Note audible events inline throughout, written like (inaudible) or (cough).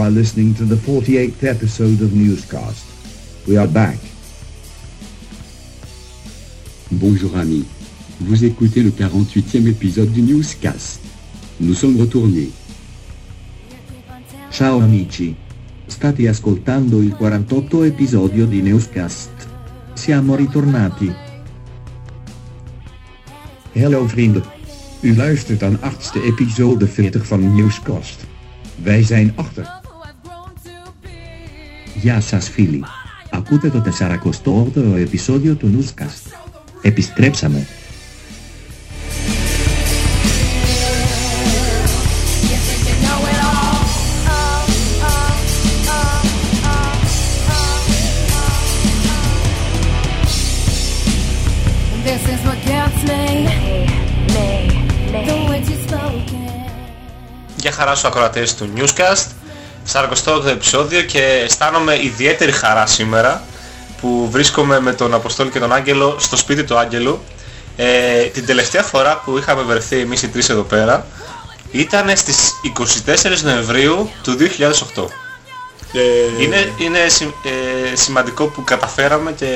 You are listening to the 48th episode of Newscast. We are back. Bonjour amis. Vous écoutez le 48e épisode du Newscast. Nous sommes retournés. Ciao amici. State ascoltando il 48 episodio di Newscast. Siamo ritornati. Hallo vrienden. U luistert aan achtste episode 40 van Newscast. Wij zijn achter. Γεια σας φίλοι. Ακούτε το 48ο επεισόδιο του Newscast. Επιστρέψαμε. This is what gets me. The way you've spoken. Γεια χαρά στους ακροατές του Newscast 48ο επεισόδιο και αισθάνομαι ιδιαίτερη χαρά σήμερα που βρίσκομαι με τον Αποστόλη και τον Άγγελο στο σπίτι του Άγγελου. Ε, την τελευταία φορά που είχαμε βρεθεί εμείς οι τρεις εδώ πέρα ήταν στις 24 Νοεμβρίου του 2008 Ε, είναι είναι συ- ε, σημαντικό που καταφέραμε και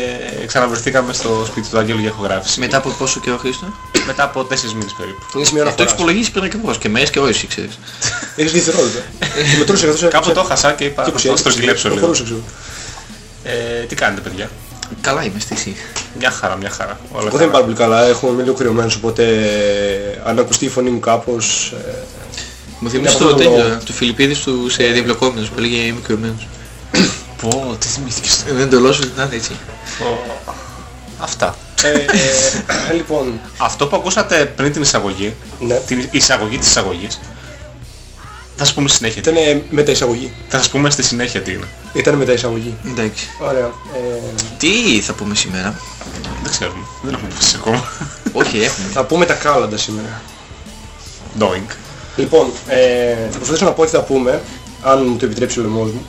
ξαναβρεθήκαμε στο σπίτι του Άγγελου για ηχογράφηση. Μετά από πόσο καιρό Χρήστο; Μετά από 4 μήνες περίπου Είναι σημείο Αυτό έχεις αναφοράς. υπολογίσει πριν ακριβώς και μέρες και ώρες ξέρεις. Έχεις δευτερόλεπτα. Και μετρούσες καθώς κάπου το χάσα και είπα Και θα το στρογγυλέψω λίγο Προχωρούσες, ξέρω. ε, τι κάνετε παιδιά; Καλά είμαστε εσύ. Μια χαρά, μια χαρά. Όλα Εγώ δεν είμαι πάρα πολύ καλά, έχω είμαι λίγο κρυωμένος, οπότε ε, αν ακουστεί η φωνή μου κάπως... ε, Μου θυμίζει από το το τέτοιο, λόγο. του Φιλιππίδης του σε διαβλεκόμενος που έλεγε είμαι κρυμμένος. Πω, τι θυμήθηκες. Ε, Δεν το λέω ότι να είναι έτσι. Αυτά. Ε, ε, Λοιπόν, Αυτό που ακούσατε πριν την εισαγωγή, ναι, την εισαγωγή της εισαγωγής, θα σας πούμε στη συνέχεια. τι. ήταν ε, μεταεισαγωγή. Θα σας πούμε στη συνέχεια τι είναι. Ήταν μεταεισαγωγή. Εντάξει. Ωραία. Ε, Τι θα πούμε σήμερα; Δεν ξέρουμε. Δεν έχουμε αποφασίσει ακόμα. Όχι έχουμε. θα πούμε τα κάλαντα σήμερα. Doing. Λοιπόν, ε, θα προσπαθήσω να πω τι θα πούμε, αν μου το επιτρέψει ο λαιμός μου.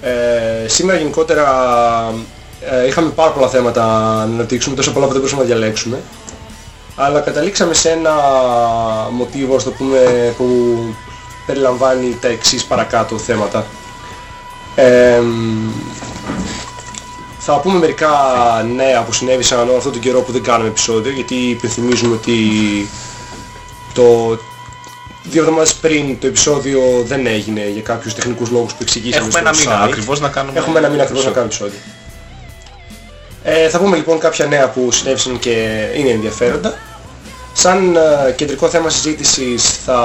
Ε, σήμερα γενικότερα ε, είχαμε πάρα πολλά θέματα να αναπτύξουμε, τόσο πολλά που δεν μπορούσαμε να διαλέξουμε. Αλλά καταλήξαμε σε ένα μοτίβο, ας το πούμε, που περιλαμβάνει τα εξής παρακάτω θέματα. Ε, θα πούμε μερικά νέα που συνέβησαν όλο αυτόν τον καιρό που δεν κάνουμε επεισόδιο, γιατί υπενθυμίζουμε ότι το δύο εβδομάδες πριν το επεισόδιο δεν έγινε για κάποιους τεχνικούς λόγους που εξηγήσαμε Έχουμε στο ένα μήνα site. ακριβώς να κάνουμε... Έχουμε ένα μήνα ακριβώς να κάνουμε επεισόδιο. Ε, θα πούμε λοιπόν κάποια νέα που συνέβησαν και είναι ενδιαφέροντα. Σαν ε, κεντρικό θέμα συζήτησης θα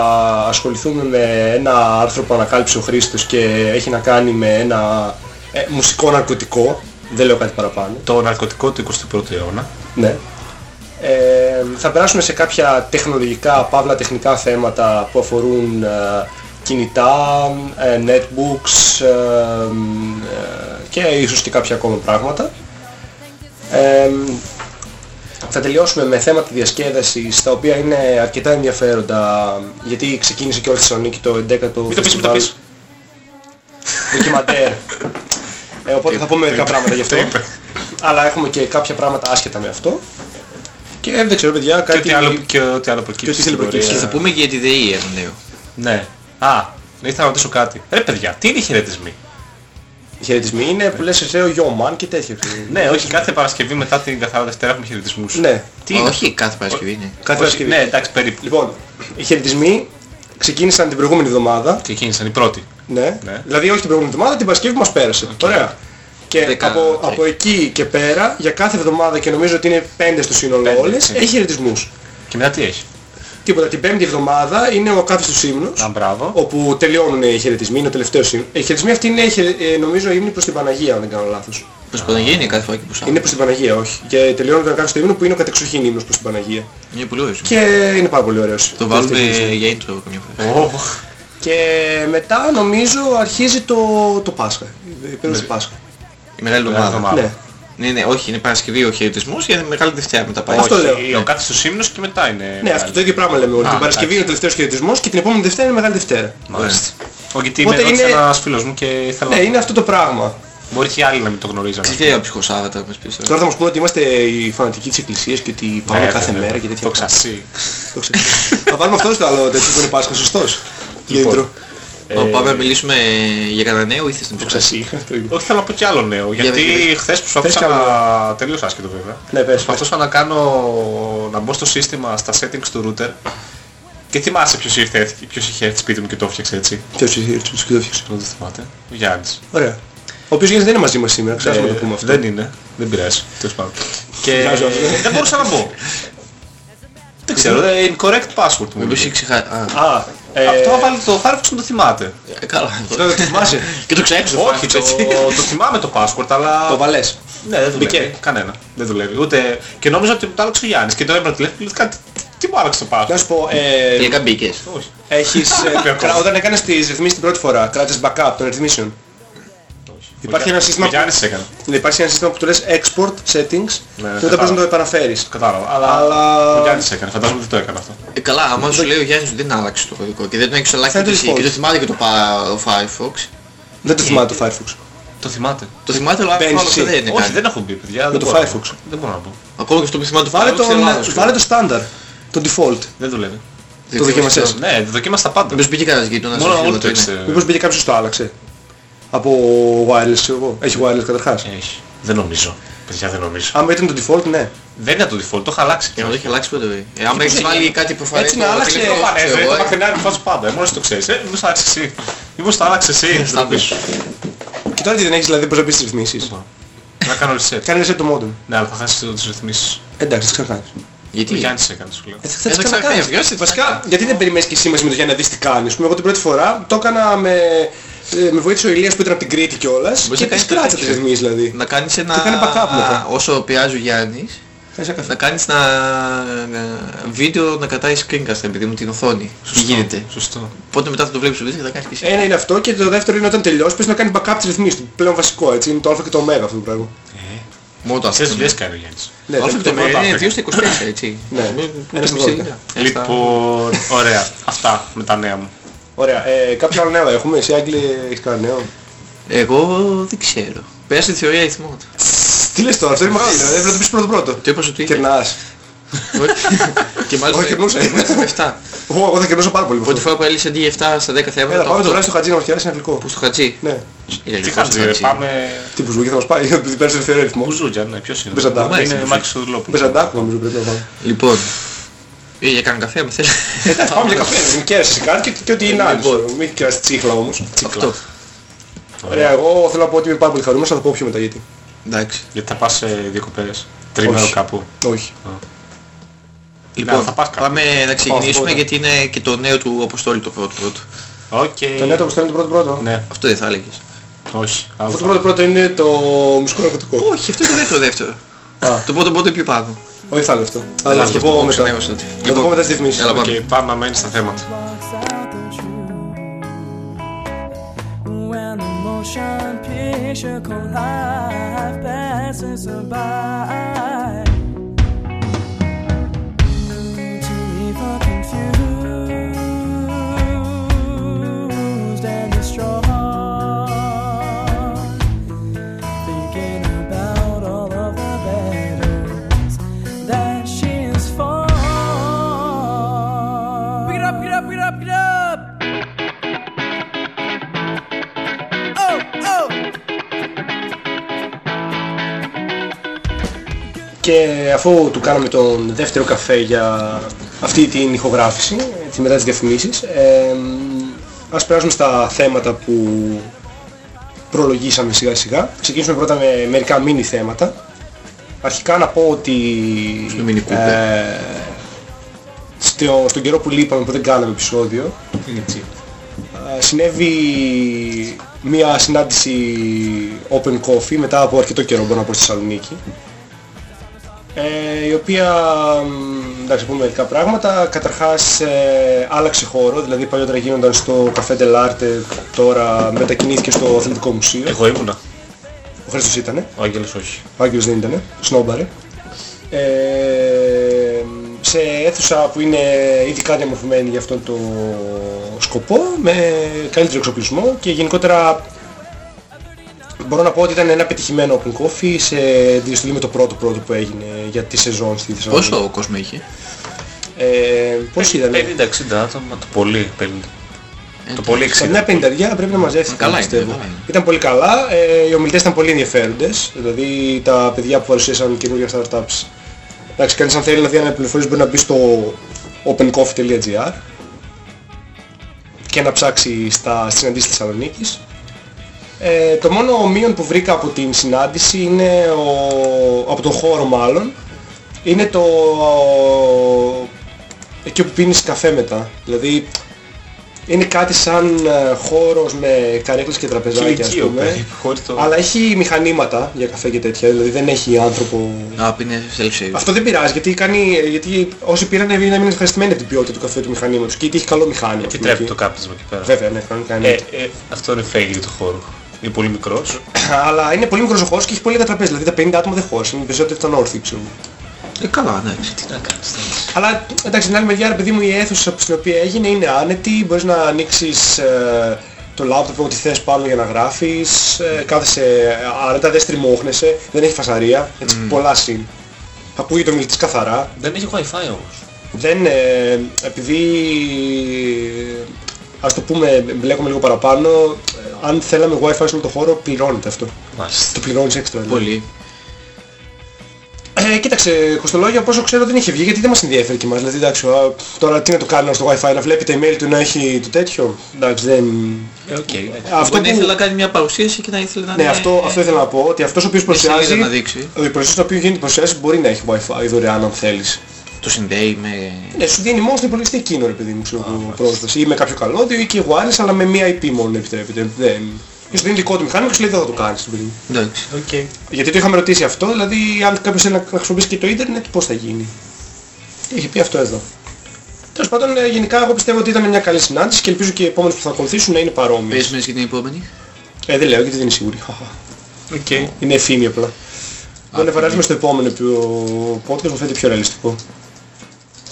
ασχοληθούμε με ένα άρθρο που ανακάλυψε ο Χρήστος και έχει να κάνει με ένα ε, μουσικό ναρκωτικό. Δεν λέω κάτι παραπάνω. Το ναρκωτικό του 21ου αιώνα. Ναι. Ε, θα περάσουμε σε κάποια τεχνολογικά, παύλα τεχνικά θέματα που αφορούν ε, κινητά, ε, netbooks ε, ε, και ίσως και κάποια ακόμα πράγματα. Ε, θα τελειώσουμε με θέματα διασκέδασης τα οποία είναι αρκετά ενδιαφέροντα γιατί ξεκίνησε και όλη στη Θεσσαλονίκη το 11ο Μην το πεις, μην το φεστιβάλ πεις. ντοκιμαντέρ. Ε, οπότε θα πούμε μερικά πράγματα γι' αυτό. Το είπε; Αλλά έχουμε και κάποια πράγματα άσχετα με αυτό. Και δεν ξέρω παιδιά, Και κάτι... ό,τι άλλο, και ό,τι άλλο Και ό,τι προκύψει. θέλει στην πορεία. προκύψει. Και θα πούμε και για τη ΔΕΗ έναν λέω. Ναι. Α, ήθελα να ρωτήσω κάτι. Ρε παιδιά, τι είναι οι χαιρετισμοί; Οι χαιρετισμοί είναι που λες εσύ ο yo man και τέτοια. Ναι, όχι, κάθε Παρασκευή μετά την καθαρά Δευτέρα έχουμε χαιρετισμούς. Ναι, Τι είναι; Όχι κάθε Παρασκευή είναι. κάθε Όχι, Παρασκευή. Ναι, εντάξει, περίπου. Λοιπόν, οι χαιρετισμοί ξεκίνησαν την προηγούμενη εβδομάδα. Ξεκίνησαν οι πρώτοι. Ναι. Ναι. Δηλαδή όχι την προηγούμενη εβδομάδα, την Παρασκευή που μας πέρασε. Ωραία. Και Δεκα- από, οκ. από εκεί και πέρα, για κάθε εβδομάδα και νομίζω ότι είναι πέντε στο σύνολο Πέντε, όλες, ναι. έχει χαιρετισμούς. Και μετά τι έχει; Τίποτα, την πέμπτη εβδομάδα είναι ο Ακάθιστος ύμνος. Α, μπράβο. όπου τελειώνουν οι χαιρετισμοί, είναι ο τελευταίος ύμνος. Οι χαιρετισμοί αυτοί είναι, χαιρε- ε, νομίζω, ύμνοι προς την Παναγία, αν δεν κάνω λάθος. Προς Παναγία είναι κάθε φορά και που Είναι προς την Παναγία, όχι. Και τελειώνουν τον Ακάθιστο ύμνο που είναι ο κατεξοχήν ύμνος προς την Παναγία. Είναι πολύ ωραίος. Και είναι πάρα πολύ ωραίος. Το βάλουμε για intro καμιά φορά. Ω, Και μετά νομίζω αρχίζει το, το Πάσχα. Η περίοδος του Πάσχα. Η Μεγάλη Μεγάλη Εβδομάδα. εβδομάδα. Ναι. Ναι, ναι, όχι, είναι Παρασκευή ο χαιρετισμός για Μεγάλη Δευτέρα μετά πάει. Αυτό λέω. Όχι, ο κάθε στους ύμνους και μετά είναι... Ναι, αυτό το ίδιο πράγμα λέμε όλοι. Α, Την Παρασκευή εντάξει. είναι ο τελευταίος χαιρετισμός και την επόμενη Δευτέρα είναι Μεγάλη Δευτέρα. Μάλιστα. Όχι, γιατί με Οπότε ρώτησε είναι- ένας φίλος μου και ήθελα Ναι, να... είναι αυτό το πράγμα. Μπορεί και άλλοι να μην το γνωρίζανε. Τι θέλει από ψυχοσάββατα μας πεις Τώρα τώρα. θα μας πούνε ότι είμαστε οι φανατικοί της Εκκλησίας και ότι πάμε Ναι, κάθε ναι, ναι. μέρα και τέτοια Το πράγματα. ξασί. Το ξέρω. Θα βάλουμε αυτό στο άλλο τέτοιο που είναι Πάσχα, σωστός. Λοιπόν. Intro. Ω, Πάμε να μιλήσουμε για κανένα νέο ή θες να πεις κάτι. Εσύ, το είπα. Όχι θέλω να πω κι άλλο νέο, γιατί για- χθες προσπαθούσα Πες κι να... Τελείως άσχετο βέβαια. Ναι, πες, πες. Προσπαθούσα να κάνω... να μπω στο σύστημα, στα settings του router και θυμάσαι ποιος, ήρθε, ποιος είχε έρθει σπίτι μου και το έφτιαξε έτσι. Ποιος ήρθε, ποιος το έφτιαξε. Δεν το θυμάται. Ο Γιάννης. Ωραία. Ο οποίος Γιάννης δεν είναι μαζί μας σήμερα, ξέρουμε να Ε, το πούμε αυτό. Δεν είναι. Δεν πειράζει. Τέλος πάντων. Και Βγάζω αυτό. δεν μπορούσα να μπω. Δεν ξέρω, ε, incorrect password μου. Μου το είπε. έχει ξεχάσει. Α, Α, ε, Αυτό βάλει το Firefox μου το θυμάται. ε, καλά. το το θυμάσαι. (laughs) Και το ξέχασα. Όχι, το, το θυμάμαι το password, αλλά... Το βαλές. Ναι, δεν δουλεύει. Μπήκε. Κανένα. Δεν δουλεύει. Ούτε... Και νόμιζα ότι μου το άλλαξε ο Γιάννης και το έβαλα τηλέφωνο και λέω κάτι. Τι μου άλλαξε το Να password. σου πω, ε, Τελικά μπήκες. Όχι. έχεις, (laughs) ε, Βέβαια, κρα- όταν έκανες τις ρυθμίσεις την πρώτη φορά, κράτησες backup των ρυθμίσεων. Υπάρχει ένα σύστημα Ο που, Γιάννης έκανε. ναι, υπάρχει ένα σύστημα που του λες export settings και μετά κατάλαβα. πρέπει να το επαναφέρεις. Κατάλαβα. Αλλά, Αλλά- ο Γιάννης έκανε. Φαντάζομαι ότι το έκανε αυτό. Ε, καλά, άμα σου λέει ο Γιάννης ότι δεν άλλαξε το κωδικό και δεν το έχεις αλλάξει Θα είναι ούτε το εσύ default. και το θυμάται και το, πα- ο Firefox. Δεν το θυμάται το Firefox. Το θυμάται. Το θυμάται αλλά Μπαίνεις άλλο αυτό εσύ. δεν είναι Όχι, κάτι. δεν έχω μπει, παιδιά. Με δεν το μπορώ να Firefox. μπω. Δεν μπορώ να μπω. Ακόμα και αυτό που θυμάται το Βάλε Firefox το, είναι λάθος. βάλε το standard, το default. Δεν δουλεύει. Δεν το ξέρω δοκίμασες. αυτό. Ναι, δοκίμασα τα πάντα. Μήπως μπήκε κανένας γείτονας. Μόνο στο όλο φίλο το του, είναι. έξε. Μήπως μπήκε κάποιος το άλλαξε. Από wireless, ξέρω εγώ. Έχει wireless καταρχάς. Έχει. Δεν νομίζω. Παιδιά δεν νομίζω. Άμα ήταν το default, ναι. Δεν είναι το default, το είχα αλλάξει. Για να το έχει αλλάξει πότε. Ε, άμα έχεις βάλει κάτι προφανές Έτσι στο να άλλαξε- τηλέφωνο, Το ξέρω πανέζε, εγώ, το ε. μακρινάρι που φας πάντα. Ε, Μόλις το ξέρεις. Ε, μήπως το άλλαξες εσύ. Μήπως το άλλαξες εσύ. Στα πεις. Και τώρα τι δεν έχεις δηλαδή πώς να πεις τις ρυθμίσεις. Να κάνω reset. Κάνε reset το modem. Ναι, αλλά θα χάσεις τις ρυθμίσεις. Εντάξει, τις ξανακάνεις. Γιατί; Ο Γιάννης έκανε, σου λέω. Ε, θα Ε, τις δεν ξανακάνεις. ξανακάνεις, βιώσεις, Βασικά, γιατί δεν περιμένεις και εσύ μαζί με το Γιάννη να δεις τι κάνεις. Ας πούμε, εγώ την πρώτη φορά το έκανα με, ε, με βοήθησε ο Ηλίας που ήταν από την Κρήτη κιόλας Μπορείς και να τις κάνεις το κράτησα τις τέτοιο. ρυθμίσεις δηλαδή. Να κάνεις ένα... Και κάνε backup μετά. Όσο πιάζει ο Γιάννης, Κάνεις ένα καφέ. να κάνεις ένα ε, βίντεο να κρατάει screencast επειδή μου την οθόνη. Τι γίνεται; Σωστό. Οπότε μετά θα το βλέπεις στο βίντεο και θα κάνεις και εσύ. Ένα είναι αυτό και το δεύτερο είναι όταν τελειώσεις πες να κάνει backup τις ρυθμίσεις του. Πλέον βασικό έτσι, είναι το α και το ω αυτό το πράγμα. Μόνο το Ξέρεις αυτό. δουλειές κάνει ο Γιάννης. Ναι, Το το- αλφα και το το- μέγα πρώτο είναι αυτό 2 στα 24 (laughs) έτσι. Ναι. Μην- Ένα στα μην δώδεκα. πεις είναι. Ένα στα- Λοιπόν, ωραία. Αυτά με τα νέα μου. Ωραία, ε, κάποιο άλλο νέο έχουμε, εσύ Άγγλε έχεις κανένα νέο; Εγώ δεν ξέρω. Πέρασε τη θεωρία αριθμών. Τι λες τώρα, αυτό είναι μεγάλο, δηλαδή, πρέπει να το πεις πρώτο πρώτο. Το είπα στο Twitter. Κερνάς. Και μάλιστα Όχι, κερνούσα. έχουμε 7. Εγώ εγώ θα κερνούσα πάρα πολύ. με Πρώτη αυτό. φορά που έλυσε αντί 7 στα 10 θέματα. Έλα, το πάμε το οκτώ. βράδυ στο χατζί να μας φτιάξει ένα γλυκό. Που στο χατζί. Ναι. Είναι Τι γλυκός στο κάνετε, χατζί. πάμε... Τι που θα μας πάει, (laughs) επειδή παίρνεις ελευθερία ρυθμό. Μπουζούτια, ναι, ποιος είναι; Μπεζαντάκ. Είναι Μάλιστα. Μάκης Σοδουλόπουλος. Μπεζαντάκ νομίζω πρέπει να πάμε. Λοιπόν. Ε, για κανένα καφέ με θέλεις. Πάμε για καφέ, μην κέρασες κάτι και- και ό,τι είναι άλλος. Λοιπόν. Μην κέρασες τσίχλα όμως. Αυτό. Ωραία, εγώ θέλω να πω ότι είμαι πάρα πολύ χαρούμενος, θα το πω πιο μετά γιατί. Εντάξει. Γιατί θα πας σε διακοπές. Τρίμερο Όχι. κάπου. Όχι. Λοιπόν, θα πας κάπου. πάμε να ξεκινήσουμε Πάω, γιατί είναι και το νέο του Αποστόλη το πρώτο πρώτο. Οκ. Το νέο το που στέλνει το πρώτο πρώτο. Ναι, Αυτό δεν θα έλεγες. όχι. Άλλο Αυτό το θα- πρώτο πρώτο είναι το μουσικό ναρκωτικό. Όχι, αυτό είναι το δεύτερο δεύτερο. Α. Το πρώτο πρώτο είναι πιο πάνω. Όχι θα είναι αυτό. Αλλά θα Αυτό το πω το μετά. ξενέβασα τότε. Θα το πω μετά στις ρυθμίσεις. Έλα, πάμε. Οκ, πάμε να μένεις στα θέματα. blocks out the truth. When the motion picture called life passes us by. Και αφού του κάναμε τον δεύτερο καφέ για αυτή την ηχογράφηση, έτσι μετά τις διαφημίσεις, ε, ας περάσουμε στα θέματα που προλογίσαμε σιγά σιγά. Ξεκινήσουμε πρώτα με μερικά mini θέματα. Αρχικά να πω ότι Στο Mini Cooper. ε, στο, στον καιρό που λείπαμε που δεν κάναμε επεισόδιο Είναι έτσι; ε, συνέβη μια συνάντηση open coffee μετά από αρκετό καιρό μπορώ να πω στη Θεσσαλονίκη ε, η οποία μ, εντάξει πούμε μερικά πράγματα καταρχάς ε, άλλαξε χώρο δηλαδή παλιότερα γίνονταν στο Café Del Arte τώρα μετακινήθηκε στο Αθλητικό Μουσείο Εγώ ήμουνα. ο Χρήστος ήτανε Ο Άγγελος όχι. ο Άγγελος δεν ήτανε, σνόμπαρε ε, σε αίθουσα που είναι ειδικά διαμορφωμένη για αυτόν το σκοπό με καλύτερο εξοπλισμό και γενικότερα μπορώ να πω ότι ήταν ένα πετυχημένο open coffee σε αντιοστολή με το πρώτο πρώτο που έγινε για τη σεζόν στη Θεσσαλονίκη. Πόσο κόσμο είχε; Ε, πώς ήταν, 50-60 άτομα το πολύ. 50. Ε, Το πολύ Σε 60. μια πενταριά πρέπει να μαζεύτηκε. Καλά είναι, πιστεύω. καλά είναι. Ήταν πολύ καλά. Ε, οι ομιλητές ήταν πολύ ενδιαφέροντες. Δηλαδή τα παιδιά που παρουσίασαν καινούργια startups. Εντάξει, κανείς αν θέλει να δει ένα πληροφορίες μπορεί να μπει στο opencoffee.gr και να ψάξει στα στις συναντήσεις της Θεσσαλονίκης. Ε, το μόνο μείον που βρήκα από την συνάντηση είναι ο, από τον χώρο μάλλον είναι το εκεί που πίνεις καφέ μετά. Δηλαδή είναι κάτι σαν ε, χώρος με καρέκλες και τραπεζάκια ας Κηλικείο, πούμε. περίπου, χωρίς το... Αλλά έχει μηχανήματα για καφέ και τέτοια, δηλαδή δεν έχει άνθρωπο. Α, που είναι self-save. Αυτό δεν πειράζει γιατί, κάνει, γιατί όσοι πήραν να μείνουν ευχαριστημένοι από την ποιότητα του καφέ του μηχανήματος και γιατί έχει καλό μηχάνημα. ας πούμε, Επιτρέπει εκεί. το κάπνισμα εκεί πέρα. Βέβαια, ναι, κανονικά είναι. Ε, ε, αυτό είναι fail του χώρου. Είναι πολύ μικρός. Αλλά είναι πολύ μικρός ο χώρος και έχει πολύ λίγα τραπέζια. Δηλαδή τα 50 άτομα δεν χώρος, είναι περισσότερο ήταν όρθιοι ξέρω. εγώ. Ε, καλά, εντάξει. Τι να κάνεις τώρα. Αλλά εντάξει, την άλλη μεριά, ρε παιδί μου, η αίθουσα στην οποία έγινε είναι άνετη, μπορείς να ανοίξεις ε, το λάπτοπ ό,τι θες πάνω για να γράφεις, ε, κάθεσαι άνετα, δεν στριμώχνεσαι, δεν έχει φασαρία, έτσι πολλά συν. Ακούγεται ο μιλητής καθαρά. Δεν έχει wifi όμως. Δεν, ε, επειδή, ας το πούμε, μπλέκομαι λίγο παραπάνω, ε, αν θέλαμε wifi σε όλο το χώρο, πληρώνεται αυτό. Μάλιστα. Το πληρώνεις έξτρα. δηλαδή. Πολύ. Ε, κοίταξε, Κωστολόγια, από όσο ξέρω δεν είχε βγει γιατί δεν μας ενδιαφέρει και εμάς. Δηλαδή, εντάξει, α, τώρα τι να το κάνω στο Wi-Fi, να βλέπει τα email του να έχει το τέτοιο. Εντάξει, δεν... Ε, οκ, εντάξει. Αυτό Μπορεί να που... ήθελε να κάνει μια παρουσίαση και να ήθελε να Ναι, είναι... αυτό, αυτό ήθελα να πω, ότι αυτός ο οποίος μια σελίδα παρουσιάζει, να δείξει. ο υπηρεσιός στον οποίο γίνεται η παρουσίαση μπορεί να έχει Wi-Fi δωρεάν αν θέλεις. Το συνδέει με... Ναι, σου δίνει μόνο στον υπολογιστή εκείνο, ρε παιδί μου, ξέρω εγώ, πρόσβαση. Ή με κάποιο καλώδιο ή και wireless, αλλά με μία IP μόνο επιτρέπεται. Δεν... Και σου δίνει δικό του μηχάνημα και σου λέει δεν θα το κάνεις, ρε παιδί μου. Εντάξει. Οκ. Γιατί το είχαμε ρωτήσει αυτό, δηλαδή αν κάποιος θέλει να να χρησιμοποιήσει και το ίντερνετ, πώς θα γίνει. Και είχε πει αυτό εδώ. Τέλος πάντων, ε, γενικά εγώ πιστεύω ότι ήταν μια καλή συνάντηση και ελπίζω και οι επόμενες που θα ακολουθήσουν να είναι παρόμοιες. Πες μέσα για την επόμενη. Ε, δεν λέω γιατί δεν είναι σίγουρη. (laughs) Οκ. Είναι φήμη απλά. Μπορεί να περάσουμε στο επόμενο που podcast μου φαίνεται πιο ρεαλιστικό.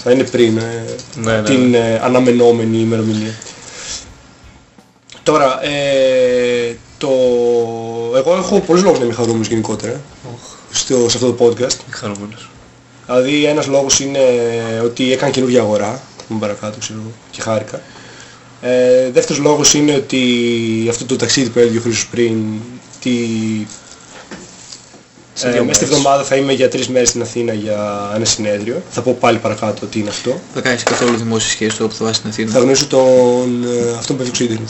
Θα είναι πριν ε, Ναι, ναι, την ε, αναμενόμενη ημερομηνία. Τώρα, ε, το... εγώ έχω πολλούς λόγους να είμαι χαρούμενος γενικότερα στο, σε αυτό το podcast. Χαρούμενος. Δηλαδή ένας λόγος είναι ότι έκανε καινούργια αγορά, θα πούμε παρακάτω ξέρω εγώ, και χάρηκα. Ε, δεύτερος λόγος είναι ότι αυτό το ταξίδι που έλεγε ο Χρήστος πριν, ότι Σε ε, δύο μέσα στη μέρες. εβδομάδα θα είμαι για τρεις μέρες στην Αθήνα για ένα συνέδριο. Θα πω πάλι παρακάτω τι είναι αυτό. Θα κάνεις καθόλου δημόσια σχέση τώρα που θα βάζεις στην Αθήνα. Θα γνωρίσω τον, ε, αυτόν που έφτιαξε το ίντερνετ.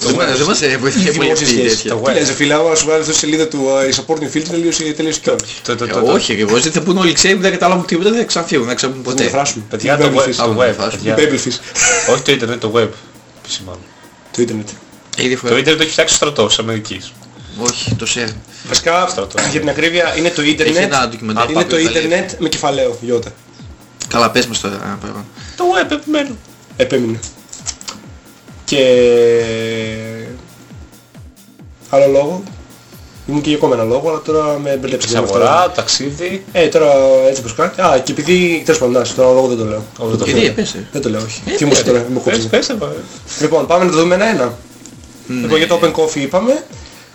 Δεν μας- Δεν μας ε, βοηθάει πολύ δημόσιες αυτή η σχέσεις. τέτοια. Το web. Λες, φίλε, άμα σου βγάλει αυτή τη σελίδα του ε, η supporting filter τελείωσε, τελείωσε κιόλας. Το, το, Ε, το, το, Όχι ακριβώς, γιατί θα πούνε όλοι ξέρουν, δεν καταλάβουν τίποτα, δεν θα ξαναφύγουν, δεν ξαναπούν Θα το ποτέ. μεταφράσουμε. Παιδιά, Τι το Babelfish. web. Το Α, web. φάσου. παιδιά. Babelfish. Όχι το ίντερνετ, το web. Επισημάνω. Το ίντερνετ. Έχει Το διαφορά. ίντερνετ το έχει φτιάξει ο στρατός της Αμερικής. Όχι, το share. Βασικά, Στρατό. για την ακρίβεια, είναι το ίντερνετ. Έχει ένα ντοκιμαντέρ Είναι που το τα λέει. ίντερνετ με κεφαλαίο, γιώτα. Καλά, πες μας τώρα. α, παραπάνω. Το web επιμένω. Επέμεινε. Και... Άλλο λόγο. Ήμουν και για ακόμα ένα λόγο, αλλά τώρα με μπερδέψατε. Σε με αυτό. αγορά, ταξίδι. Ε, τώρα έτσι όπως κάτι. Α, και επειδή, τέλος πάντων, να, τώρα λόγο δεν το λέω. Όχι, δεν το Γιατί, λέω. πες. ε. Δεν το λέω, όχι. Τι μου είσαι τώρα, μου Πες, κόψε. πες, ε, Λοιπόν, πάμε να το δούμε ένα-ένα. Λοιπόν, για το Open Coffee είπαμε.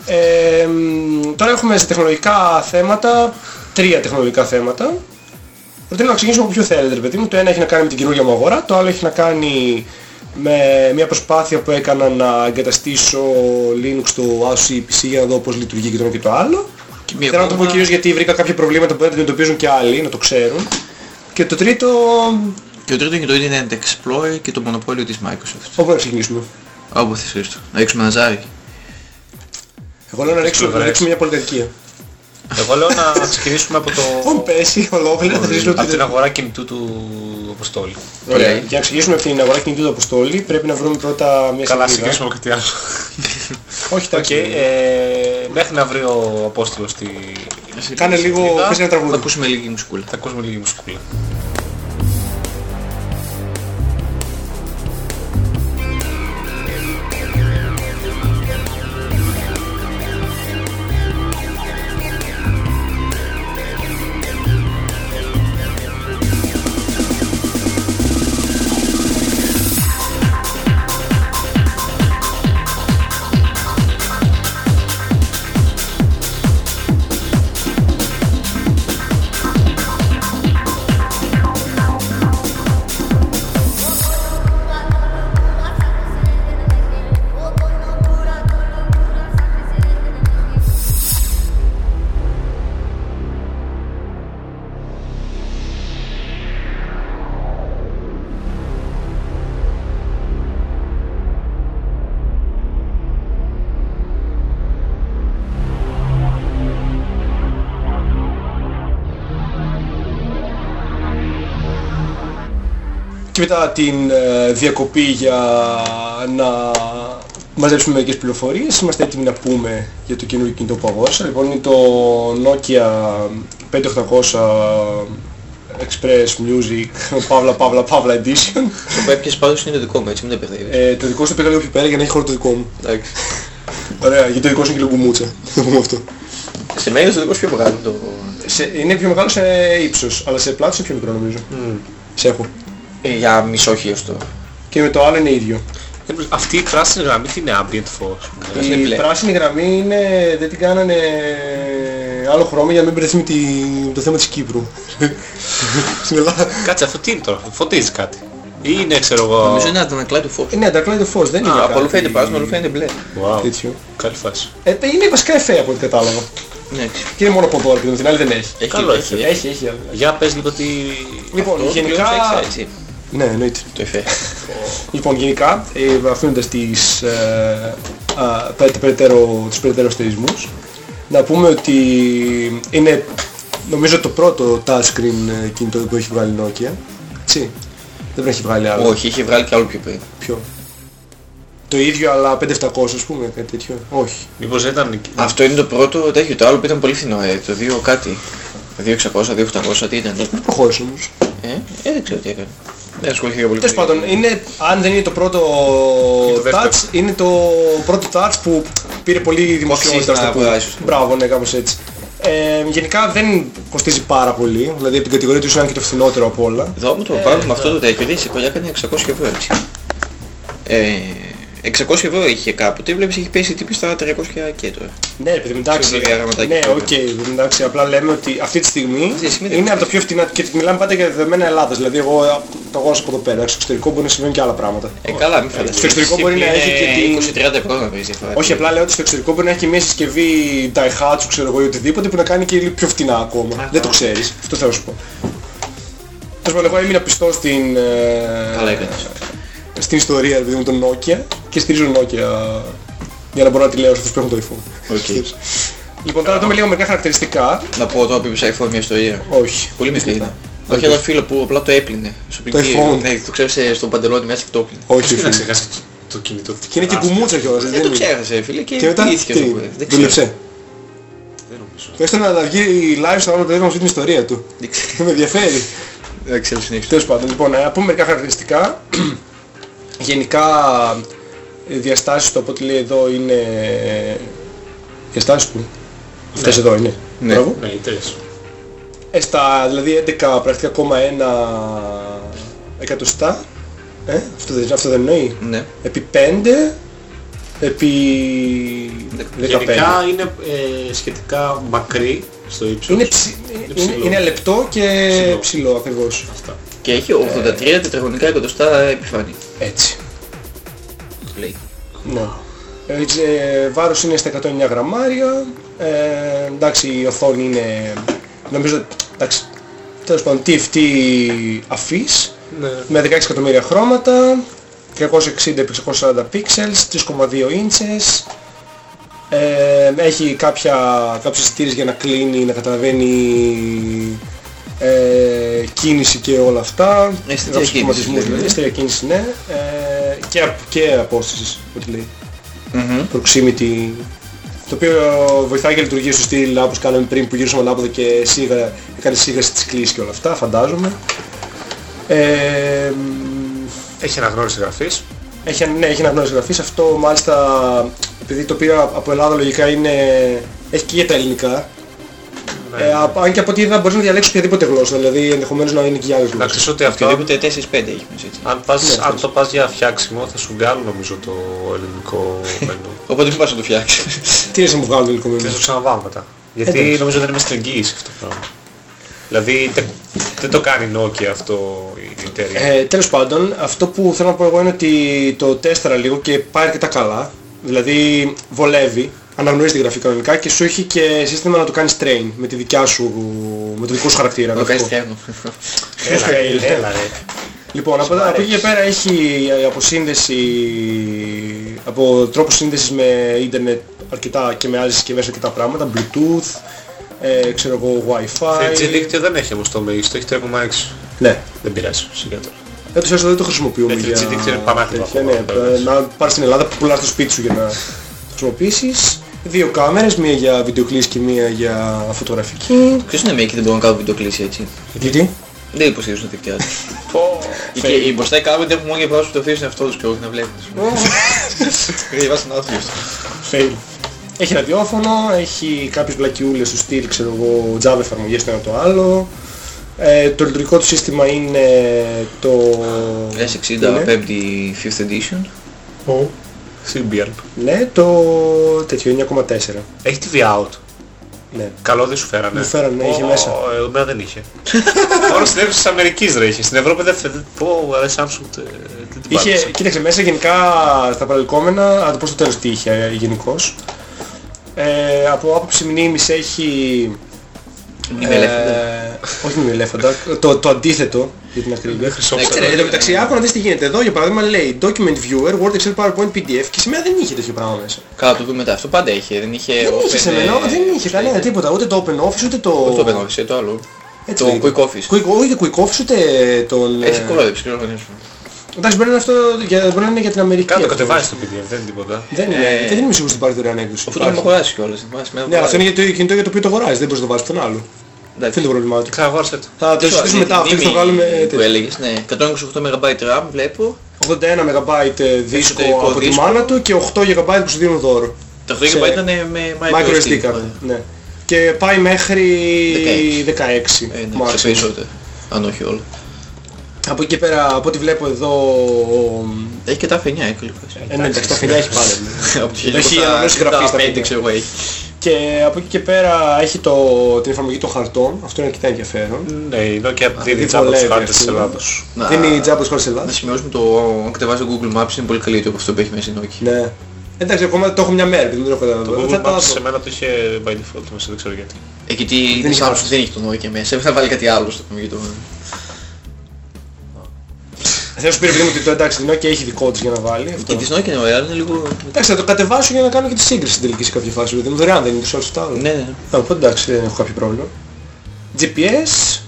Ε, μ, τώρα έχουμε σε τεχνολογικά θέματα, τρία τεχνολογικά θέματα. Προτείνω να ξεκινήσουμε από ποιο θέλετε, ρε παιδί μου. Το ένα έχει να κάνει με την καινούργια μου αγορά, το άλλο έχει να κάνει με μια προσπάθεια που έκανα να εγκαταστήσω Linux στο Asus PC για να δω πώς λειτουργεί και το ένα και το άλλο. Και μία Θέλω να το πω ακόμα- κυρίως γιατί βρήκα κάποια προβλήματα που δεν αντιμετωπίζουν και άλλοι, να το ξέρουν. Και το τρίτο, Και το τρίτο είναι το Internet Explorer και το μονοπόλιο της Microsoft. όπου να ξεκινήσουμε. Όπου θες Χρήστο. Να ρίξουμε ένα ζάρι. Εγώ λέω να ρίξουμε, να πλευρές. ρίξουμε μια πολυκατοικία. Εγώ λέω να (laughs) ξεκινήσουμε από το... Ω, πέσει, ολόκληρα θα ζήσω από την αγορά κινητού του Αποστόλη. Ωραία. Ωραία. Για να ξεκινήσουμε από την αγορά κινητού του Αποστόλη πρέπει να βρούμε πρώτα μια Καλά, σελίδα. ξεκινήσουμε από κάτι άλλο. (laughs) Όχι, Οκ, εντάξει. ε, μέχρι να βρει ο Απόστολος τη... Κάνε λίγο, σελίδα. πες ένα Θα τραγούδι. ακούσουμε λίγη μουσικούλα. Θα ακούσουμε λίγη μουσικούλα. Και μετά την ε, διακοπή για να μαζέψουμε μερικές πληροφορίες. Είμαστε έτοιμοι να πούμε για το καινούργιο κινητό που αγόρασα. Λοιπόν είναι το Nokia 5800 Express Music Παύλα Παύλα Παύλα Edition. Το που έπιες πάντως είναι το δικό μου, έτσι, μην το μπερδεύεις. Ε, το δικό σου το πήγα λίγο πιο πέρα για να έχει χώρο το δικό μου. Εντάξει. Ωραία, γιατί το δικό σου είναι και λίγο μπουμούτσα. Θα πούμε αυτό. Σε μέγεθος το δικό σου πιο μεγάλο το... Σε, είναι πιο μεγάλο σε ύψος, αλλά σε πλάτος είναι πιο μικρό νομίζω. Σε έχω. Ε, για μισό χιλιοστό. Και με το άλλο είναι ίδιο. Αυτή η πράσινη γραμμή τι είναι ambient φως. είναι Η μπλε. πράσινη γραμμή είναι, δεν την κάνανε άλλο χρώμα για να μην μπερδευτεί με, τη- με το θέμα της Κύπρου. (laughs) Στην Ελλάδα. Κάτσε αυτό τι είναι τώρα, φωτίζεις κάτι. Ή είναι ξέρω εγώ... Νομίζω είναι αντανακλάει του φως. Ε, ναι, Darklight of Force δεν είναι Α, από κάτι όλο φαίνεται πράσινο, όλο φαίνεται μπλε. Wow, τέτοιο. καλή φάση. Ε, είναι βασικά εφέ από ό,τι κατάλαβα. Ναι, Και είναι μόνο από εδώ, επειδή την άλλη δεν έχει. έχει, Καλό έχει. έχει. Έχει, έχει. αλλά- Για πες λίγο τι... Λοιπόν, Το γενικά... πλέον θα έτσι, Ναι, εννοείται. το εφέ. Λοιπόν, γενικά, ε, αφήνοντας τις, ε, α, πε- τα περαιτέρω, τους περαιτέρω στερισμούς, να πούμε ότι είναι νομίζω το πρώτο touchscreen ε, κινητό που έχει βγάλει η Nokia. Έτσι. Δεν έχει βγάλει άλλο. Όχι, είχε βγάλει και άλλο πιο πριν. Ποιο; Το ίδιο αλλά 5700 ας πούμε, κάτι τέτοιο. Όχι. Μήπως δεν ήταν... Αυτό είναι το πρώτο τέτοιο, το άλλο που ήταν πολύ φθηνό, ε, το 2 κάτι. 2600, 2800, τι ήταν; Προχώρησε όμως. Ε, ε, δεν ξέρω τι έκανε. Δεν ασχολήθηκα πολύ. Τέλος πάντων, είναι, αν δεν είναι το πρώτο το δεύτερο. touch, είναι το πρώτο touch που πήρε πολύ δημοσιότητα. Αξίζει ας να το πούμε. αγοράσει, σωστά. Μπράβο, ναι, κάπως έτσι. Ε, γενικά δεν κοστίζει πάρα πολύ, δηλαδή από την κατηγορία του είναι και το φθηνότερο από όλα. Εδώ μου το βάλουμε αυτό το τέτοιο, δεις, η κολλιά κάνει 600 ευρώ έτσι. Ε, 600 ευρώ είχε κάποτε, βλέπεις έχει πέσει τιμή στα 300 και τώρα. Ναι, επειδή εντάξει, Ξέρω, διαγραμματάκι ναι, τώρα. οκ, εντάξει, απλά λέμε ότι αυτή τη στιγμή Αυτή τη στιγμή δεν είναι από τα πιο φτηνά και μιλάμε πάντα για δεδομένα Ελλάδας, δηλαδή εγώ ε, το αγόρασα από εδώ πέρα, στο εξωτερικό μπορεί να συμβαίνουν και άλλα πράγματα. Ε, καλά, μην φανταστείς. Στο εξωτερικό μπορεί να έχει και την... 20-30 ευρώ να παίζει διαφορά. Όχι, απλά λέω ότι στο εξωτερικό μπορεί να έχει και μια συσκευή Daihatsu, ξέρω εγώ, ή οτιδήποτε που να κάνει και λίγο πιο φτηνά ακόμα. Δεν το ξέρεις. Αυτό θέλω να σου πω. Τέλος πάντων, εγώ έμεινα πιστός στην, ε, Καλά έκανες. Στην ιστορία επειδή με τον Nokia και στηρίζω Nokia για να μπορώ να τη λέω σε αυτούς που έχουν το iPhone. Οκ. Λοιπόν, τώρα δούμε λίγο μερικά χαρακτηριστικά. Να πω τώρα που είπες iPhone μια ιστορία. Όχι. Πολύ μικρή ήταν. Όχι ένα φίλο που απλά το έπλυνε. Στο Το πλυντήριο. iPhone. Ναι, το ξέρεις στο παντελόνι μέσα και το έπλυνε. Όχι, Τι να φίλε. ξεχάσεις το κινητό. Και είναι και κουμούτσα κιόλας, Δεν δεν το είναι. ξέχασε φίλε και Και μετά, πλύθηκε τι, εδώ πέρα. Δεν ξέρω. δούλεψε. Δεν νομίζω. Πες του να βγει live στο άλλο το αυτή την ιστορία του. Δεν ξέρω. (laughs) Με ενδιαφέρει. Δεν ξέρω συνέχεια. Τέλος πάντων, λοιπόν, να πούμε μερικά χαρακτηριστικά. Γενικά, οι διαστάσεις του από ό,τι λέει εδώ είναι... Διαστάσεις του. Αυτές εδώ είναι. Ναι. Μπράβο. Ναι, οι τρεις. Ε, στα δηλαδή 11 πρακτικά 1 εκατοστά. Ε, αυτό, δεν, αυτό δεν εννοεί. Ναι. Επί 5, επί 15. Γενικά είναι ε, σχετικά μακρύ στο ύψος. Είναι, ψη... είναι, ψηλό. είναι λεπτό και Ψηλό. ψηλό, ακριβώς. Αυτά. Και έχει 83 τετραγωνικά εκατοστά επιφάνεια. Έτσι. Λέει. Ναι. Έτσι, ε, βάρος είναι στα 109 γραμμάρια. Ε, εντάξει, η οθόνη είναι, νομίζω, εντάξει, τέλος πάντων, TFT αφής, Ναι. με 16 εκατομμύρια χρώματα, 360x640 pixels, 3,2 inches. Ε, έχει κάποια, κάποιες αισθητήρες για να κλείνει, να καταλαβαίνει ε, κίνηση και όλα αυτά. Αισθητήρια Κάποιους κίνησης, χρωματισμούς, δηλαδή. Αισθητήρια κίνησης, ναι. Ε, και, απ- και απόστασης, ό,τι λέει. Μμμ. Proximity. Το οποίο βοηθάει και λειτουργία στο στυλ όπως κάναμε πριν που γυρίσαμε ανάποδα και σίγα, έκανε σίγαση της κλίσης και όλα αυτά, φαντάζομαι. Ε, μ, Έχει αναγνώριση γραφής. έχει, ναι, έχει αναγνώριση γραφής. Αυτό μάλιστα επειδή το πήρα από Ελλάδα λογικά είναι... Έχει και για τα ελληνικά. Ναι. Ε, α- αν και από ό,τι είδα μπορείς να διαλέξεις οποιαδήποτε γλώσσα, δηλαδή ενδεχομένως να είναι και για άλλη Να γλώσσα. ξέρεις ότι αυτό, Οποιοδήποτε 4-5 έχει μέσα έτσι. αν, πας, Ναι, αν αυτός. το πας για φτιάξιμο θα σου βγάλουν νομίζω το ελληνικό (laughs) μενού. Οπότε μην πας να το φτιάξεις. (laughs) Τι είναι να μου βγάλουν το υλικό Και θα μήνυμα. το ξαναβάλω μετά. Γιατί Εντάξει. νομίζω δεν είμαι στην εγγύηση αυτό το πράγμα. Δηλαδή τε- δεν το κάνει Nokia αυτό η εταιρεία. Ε, τέλος πάντων, αυτό που θέλω να πω εγώ είναι ότι το τέσταρα λίγο και πάει αρκετά καλά. Δηλαδή βολεύει, αναγνωρίζει τη γραφή κανονικά και σου έχει και σύστημα να το κάνεις train με, τη δικιά σου, με το δικό σου χαρακτήρα. Το να το κάνεις πω. τέρνο. Έλα, έλα, έλα, ρε. Λοιπόν, από, από εκεί και πέρα έχει η αποσύνδεση, από τρόπο σύνδεσης με ίντερνετ αρκετά και με άλλες συσκευές αρκετά πράγματα, Bluetooth, ε, ξέρω εγώ, Wi-Fi. 3G δίκτυο δεν έχει όμως το μέγιστο, έχει 3,6. Ναι. Δεν πειράζει, σιγά τώρα. Έτος έστω δεν το χρησιμοποιούμε Ναι, για 3G είναι πανάκριβο τέτοια, ακόμα, ναι, βέβαια. να πάρεις στην Ελλάδα που πουλάς το σπίτι σου για να το χρησιμοποιήσεις. Δύο κάμερες, μία για βιντεοκλήση και μία για φωτογραφική. Ποιος είναι εκεί δεν μπορούν να κάνουν βιντεοκλήση έτσι; Γιατί; Δεν υποστηρίζουν τα δίκτυα τους. Πω, Και οι μπροστά οι κάμερες έχουν μόνο για πρόσωπο το αφήσουν εαυτό τους και όχι να βλέπουν. Διαβάσαν άθλιος. Fail. Έχει ραδιόφωνο, έχει κάποιες βλακιούλες του στυλ, ξέρω εγώ, Java εφαρμογές το ένα το άλλο. Ε, το λειτουργικό του σύστημα είναι το... S60 είναι; 5η 5th edition. Symbian. Ναι, το τέτοιο 9,4. Έχει TV out. Ναι. Καλό δεν σου φέρανε. Μου φέρανε, είχε Ω, μέσα. ε, Εμένα δεν είχε. (laughs) Μόνο στην αίθουσα της Αμερικής ρε είχε. Στην Ευρώπη δεν φέρανε. Πω, ρε Samsung. τε- δεν την Είχε, πάτησα. κοίταξε μέσα γενικά στα παρελκόμενα, να το πω στο τέλος τι είχε ε, γενικώς. Ε, από άποψη μνήμης έχει... Μνήμη ελέφαντα. ε, όχι μνήμη ελέφαντα, το, το αντίθετο για την ακρίβεια. Χρυσό Ναι, ψάρι. Ε, Εν τω μεταξύ, άκου να δεις τι γίνεται. Εδώ για παράδειγμα λέει Document Viewer, Word, Excel, PowerPoint, PDF και σήμερα δεν είχε τέτοιο πράγμα μέσα. Καλά, το δούμε μετά. Αυτό πάντα είχε. Δεν είχε... Δεν είχε open, σε ε, μένα, δεν είχε κανένα τίποτα. Ούτε το OpenOffice, ούτε το... Όχι το open office, ε, το άλλο. Έτσι Το λέγεται. quick office. Quick, όχι το Quick Office, ούτε τον... Έχει ε, κορόδεψη, ξέρω εγώ. Εντάξει, μπορεί να είναι αυτό για, μπορεί να είναι για την Αμερική. Κάτω αυτό. κατεβάζεις το PDF, δεν είναι τίποτα. Δεν, είναι, Ε, δεν είμαι σίγουρος ότι υπάρχει δωρεάν έκδοση. Αυτό το έχουμε Υπάρχει. αγοράσει κιόλας. θυμάσαι, με ένα Ναι, αλλά αυτό είναι αγοράσει. για το κινητό για το οποίο το αγοράζεις, δεν μπορείς να το βάλεις στον άλλο. Εντάξει. Αυτό είναι το πρόβλημά του. Ξαναγόρισε το. Θα το συζητήσουμε μετά, αυτό θα το βγάλουμε ε, που τέτοιο. έλεγες, ναι. 128 MB RAM βλέπω. 81 MB δίσκο Εσωτερικό από τη δίσκο. μάνα του και 8 GB που σου δίνουν δώρο. Τα 8 Σε GB ήταν με Micro SD card. Ναι. Και πάει μέχρι 16 Ε, ναι, σε maximum. περισσότερο. Αν όχι όλο. Από εκεί και πέρα, από ό,τι βλέπω εδώ... Έχει και τα φαινιά έκλειπες. Ε, ναι, εντάξει, τα φιλιά έχει πάλι. ναι. Από το Έχει ανανεώσει γραφή στα 1975 φαινιά. ξέρω εγώ έχει. Και από εκεί και πέρα έχει το, την εφαρμογή των χαρτών. Αυτό είναι αρκετά ενδιαφέρον. Ναι, η Nokia δίνει δεν τζάμπα τους βολεύει χάρτες της αυτό. Ελλάδος. Να- Δίνει τζάμπος χωρίς Να Ελλάδα. σημειώσουμε το αν κατεβάζει το Google Maps είναι πολύ καλύτερο από αυτό που έχει μέσα η Nokia. Ναι. Εντάξει, ακόμα το έχω μια μέρα, επειδή δεν το έχω Το καταλάβει. Google Θα το Maps σε δω. μένα το είχε by default μέσα, δεν ξέρω γιατί. Εκεί τι Δεν δεν, έχει Samsung χάρτη. δεν έχει το Nokia μέσα. Έπρεπε να βάλει κάτι άλλο στο πούμε για το... Θέλω να σου πει ρε παιδί μου ότι το εντάξει, την Nokia έχει δικό της για να βάλει. Και Αυτό. της Nokia είναι ωραία, είναι λίγο... Εντάξει, θα το κατεβάσω για να κάνω και τη σύγκριση στην τελική σε κάποια φάση. Δηλαδή, δωρεάν δεν είναι τους άλλους τα άλλα. Ναι, ναι. Α, Οπότε εντάξει, δεν έχω κάποιο πρόβλημα. GPS,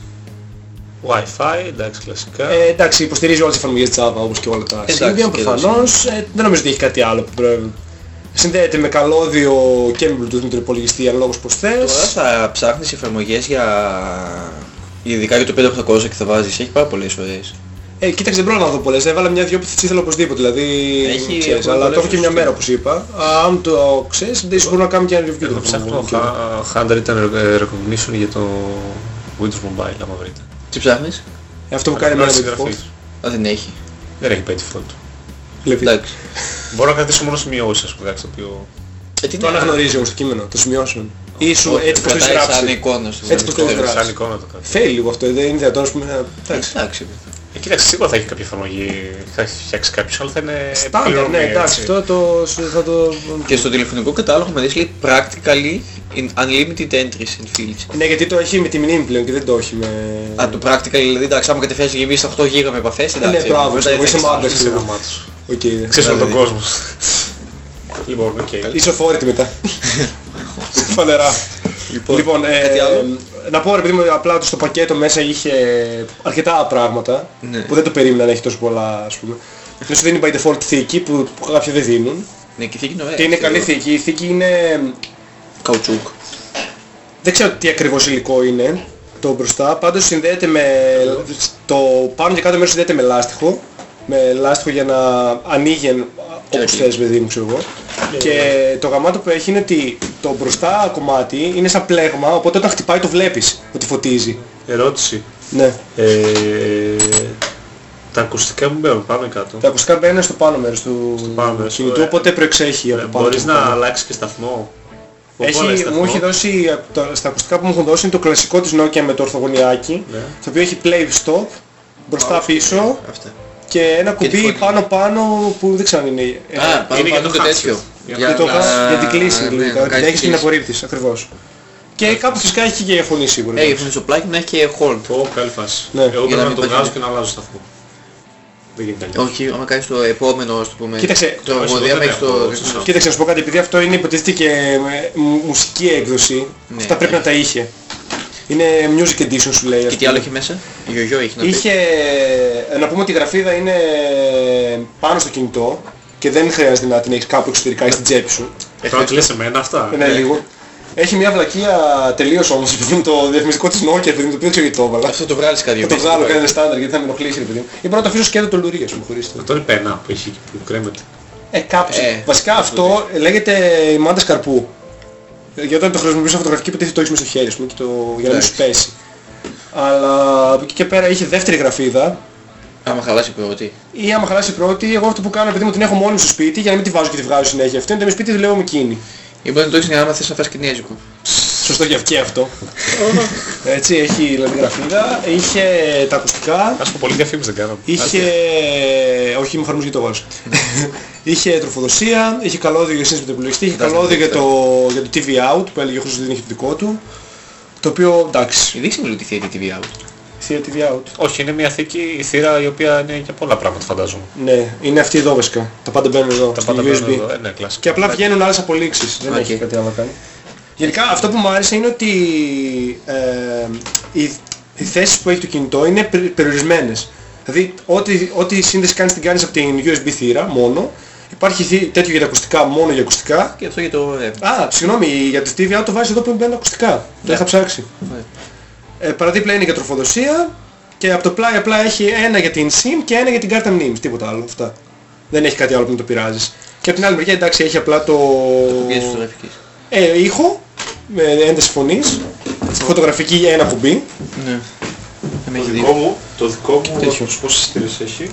Wi-Fi, εντάξει, κλασικά. ε, εντάξει, υποστηρίζει όλες τις εφαρμογές Java όπως και όλα τα Εντάξει, Symbian και εδώ προφανώς. Ε, δεν νομίζω ότι έχει κάτι άλλο που πρέπει. Συνδέεται με καλώδιο και με Bluetooth με τον υπολογιστή αναλόγως πως Τώρα θες. θα ψάχνεις εφαρμογές για... Ειδικά για το 5800 και θα βάζεις, έχει πάρα πολλές ωραίες. Ε, κοίταξε δεν πρόλαβα να δω πολλές, έβαλα μια-δυο που τις ήθελα οπωσδήποτε, δηλαδή Έχει ξέρεις, ακόμα αλλά το έχω πολλές και μια ώρες. μέρα όπως είπα. Α, Αν το ξέρεις, δεν μπορούμε να κάνουμε και ένα review. Εγώ το ψάχνω επόμενο. ha- handwritten ε, recognition για το Windows Mobile, άμα βρείτε. Τι ψάχνεις; Ε, Αυτό που κάνει εμένα Αναγνώριση με γραφής. Α, δεν έχει. Δεν έχει by default. Βλέπει. Εντάξει. Μπορώ να κρατήσω μόνο σημειώσεις, ας πούμε, εντάξει, το οποίο... Ε, τι Το είναι, αναγνωρίζει όμως το κείμενο, το σημειώσεων. Ή σου όχι, έτσι πως το έχεις κρατάει σαν γράψει. εικόνα στο Έτσι πως το έχεις στο- γράψει. Σαν εικόνα το κάνει. Φαίει λίγο αυτό, δεν είναι δυνατόν, ας πούμε, να- εντάξει. Εντάξει. Ε, κοίταξε, σίγουρα θα έχει κάποια εφαρμογή, θα έχει φτιάξει κάποιος, αλλά θα είναι Στάνταρ, πληρωμή, ναι, εντάξει, έτσι. αυτό το, θα το... Και στο τηλεφωνικό κατάλογο έχουμε δει λέει practically in unlimited entries and fields. Ναι, γιατί το έχει με τη μνήμη πλέον και δεν το έχει με... Α, το practically δηλαδή εντάξει, άμα κατευθείαν γεμίσει στα 8 γίγα με επαφές, εντάξει. Ναι, μπράβο, μετά εγώ δεν είσαι έχεις- μάγκας. Είσαι γαμάτος. Οκ, Ξέρεις όλο τον δηλαδή. κόσμο. Λοιπόν, οκ. Είσαι αφόρητη μετά. (laughs) Φανερά. Λοιπόν, Λοιπόν, ε, κάτι άλλο; να πω ρε παιδί μου απλά ότι στο πακέτο μέσα είχε αρκετά πράγματα Ναι. που δεν το περίμενα να έχει τόσο πολλά ας πούμε. Να σου δίνει by default θήκη που, που κάποιοι δεν δίνουν Ναι, και η θήκη είναι ωραία. και είναι ξέρω. καλή θήκη. Η θήκη είναι... Καουτσούκ. Δεν ξέρω τι ακριβώς υλικό είναι το μπροστά, πάντως συνδέεται με... το πάνω και κάτω μέρος συνδέεται με λάστιχο με λάστιχο για να ανοίγει όπως Εκεί. θες παιδί μου ξέρω εγώ και το γαμάτο που έχει είναι ότι το μπροστά κομμάτι είναι σαν πλέγμα οπότε όταν χτυπάει το βλέπεις ότι φωτίζει Ερώτηση. ναι Ε, τα ακουστικά μου μπαίνουν πάνω ή κάτω. τα ακουστικά μπαίνουν στο πάνω μέρος του πάνω μέρος, κινητού ωραία. οπότε προεξέχει από Ε, πάνω Μπορείς και να από πάνω. αλλάξεις και σταθμό. Οπότε Έχει, σταθμό. μου έχει δώσει, από τα- στα ακουστικά που μου έχουν δώσει είναι το κλασικό της Nokia με το ορθογωνιάκι Ναι. το οποίο έχει play stop μπροστά πίσω Αυτά. Και ένα τη κουμπί φωνή. πάνω πάνω που δεν ξέρω αν είναι. ε, Α, πάνω είναι για πάνω το το hands τέτοιο. free. για, το, για την κλίση ναι, δηλαδή. να Την κάνεις έχεις και την κλίση. απορρίπτεις, ακριβώς. Και κάπου φυσικά έχει και για φωνή σίγουρα. Ε, για το πλάκι να έχει και hold. Πω, καλή φάση. Ναι. Εγώ Για πρέπει να να μην το υπάρχει- βγάζω και να αλλάζω σταθμό. Δεν γίνεται αλλιώς. Όχι, άμα κάνεις το επόμενο, ας το πούμε. Κοίταξε, το όχι, βοδιά δεν μέχρι έχω, το... στο σωστό. Κοίταξε να σου πω κάτι, επειδή αυτό είναι υποτίθεται και ε, μου- μουσική έκδοση, Ναι, αυτά πρέπει ναι. να τα είχε. Είναι music edition σου λέει. ας Και τι πούμε. άλλο έχει μέσα; Γιογιό έχει να πει. Είχε, ε, να πούμε ότι η γραφίδα είναι πάνω στο κινητό και δεν χρειάζεται να την έχεις κάπου εξωτερικά ή στην τσέπη σου. Τώρα τη λες εμένα αυτά; Ναι, λίγο. Έχει μια βλακεία τελείως όμως, επειδή μου το διαφημιστικό της Nokia, επειδή μου το οποίο δεν ξέρω γιατί το έβαλα. Αυτό το βγάλεις κάτι Θα το βγάλω, κάνει στάνταρ γιατί θα με ενοχλήσει ρε παιδί μου. Ή μπορώ να το αφήσω σκέτο το λουρί, ας πούμε, χωρίς το. Αυτό είναι πένα που έχει εκεί που κρέμεται. Ε, κάπως. Ε, Βασικά αυτό λέγεται η μάντα σκαρπού. Ε, Γιατί όταν το χρησιμοποιήσω φωτογραφική υποτίθεται το έχεις μες στο χέρι, ας πούμε, και το... για να μην σου πέσει. Αλλά από εκεί και πέρα είχε δεύτερη γραφίδα, Άμα χαλάσει η πρώτη. ή άμα χαλάσει η πρώτη, εγώ αυτό που κάνω επειδή μου την έχω μόνη μου στο σπίτι, για να μην τη βάζω και τη βγάζω συνέχεια. Αυτό είναι το σπίτι δουλεύω με εκείνη. Ή μπορεί να το έχεις άμα θες να φας κινέζικο. Σωστό και και αυτό. Έτσι, έχει δηλαδή γραφίδα, είχε τα ακουστικά, Ας πω πολύ διαφήμιση δεν κάνω. είχε... Όχι, είμαι χαρούμενος γιατί το βάζω. είχε τροφοδοσία, είχε καλώδιο για σύνδεση με τον υπολογιστή, είχε Κοιτάξτε, καλώδιο για δείξτε. το, για το TV Out που έλεγε ο Χρήστος ότι δεν είχε το δικό του. Το οποίο εντάξει, Δείξε μου λίγο τη θύρα TV out. θύρα TV Out. Όχι, είναι μια θήκη, η θύρα η οποία είναι για πολλά πράγματα φαντάζομαι. Ναι, είναι αυτή εδώ βασικά. Τα πάντα μπαίνουν εδώ, Τα στο πάντα USB. μπαίνουν εδώ. Ε, ναι, κλασικά. Και απλά βγαίνουν άλλες απολήξεις. Δεν Οκ. έχει κάτι άλλο να κάνει. Γενικά αυτό που μου άρεσε είναι ότι ε, οι, οι θέσεις που έχει το κινητό είναι περι- περιορισμένες. Δηλαδή ό,τι, ό,τι σύνδεση κάνεις την κάνεις από την USB θύρα μόνο. Υπάρχει θύ- τέτοιο για τα ακουστικά, μόνο για ακουστικά. Και αυτό για το ε, ρεύμα. Α, συγγνώμη, για το TV Out το βάζεις εδώ που μπαίνουν ακουστικά. Δεν είχα ψάξει. Ε, παραδίπλα είναι για τροφοδοσία και από το πλάι απλά έχει ένα για την SIM και ένα για την κάρτα μνήμης. Τίποτα άλλο. Αυτά. Δεν έχει κάτι άλλο που να το πειράζεις. Και από την άλλη μεριά εντάξει έχει απλά το... Κουμπίες φωτογραφικής. Ε, ήχο, με ένταση φωνής, φωτογραφική ένα κουμπί. Ναι. Δεν με Το έχει δικό δει. μου, το δικό μου, Τέτοιος. τους πόσες θύρες έχει;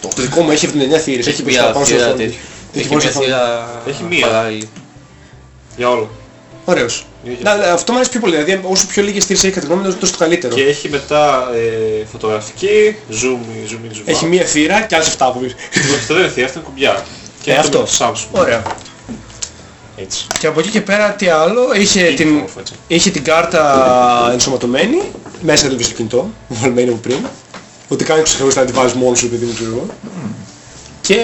Το δικό μου έχει 79 θύρες, έχει μπροστά μια πάνω στο θύρα οθόνη. τέτοιο. Έχει Έχει πάνω μια στο οθόνη. θύρα Έχει μία. παράλληλη. Για όλα. Ωραίος. Να, να, αυτό μου αρέσει πιο πολύ, δηλαδή όσο πιο λίγες θύρες έχει κατά τη γνώμη μου, τόσο το καλύτερο. Και έχει μετά ε, φωτογραφική, zoom, zoom in, zoom out. Έχει μία θύρα και άλλες 7 από πίσω. Αυτό δεν είναι θεία, αυτό είναι κουμπιά. Και Ε, αυτό αυτός. με το Samsung. Ωραία. Έτσι. Και από εκεί και πέρα τι άλλο, είχε Έχει την, φόβο, έτσι. είχε την κάρτα ενσωματωμένη, μέσα δηλαδή στο κινητό, βαλμένη από πριν. Ότι κάνει ξεχωριστά να τη βάζεις μόνος σου επειδή μου ξέρω εγώ. Και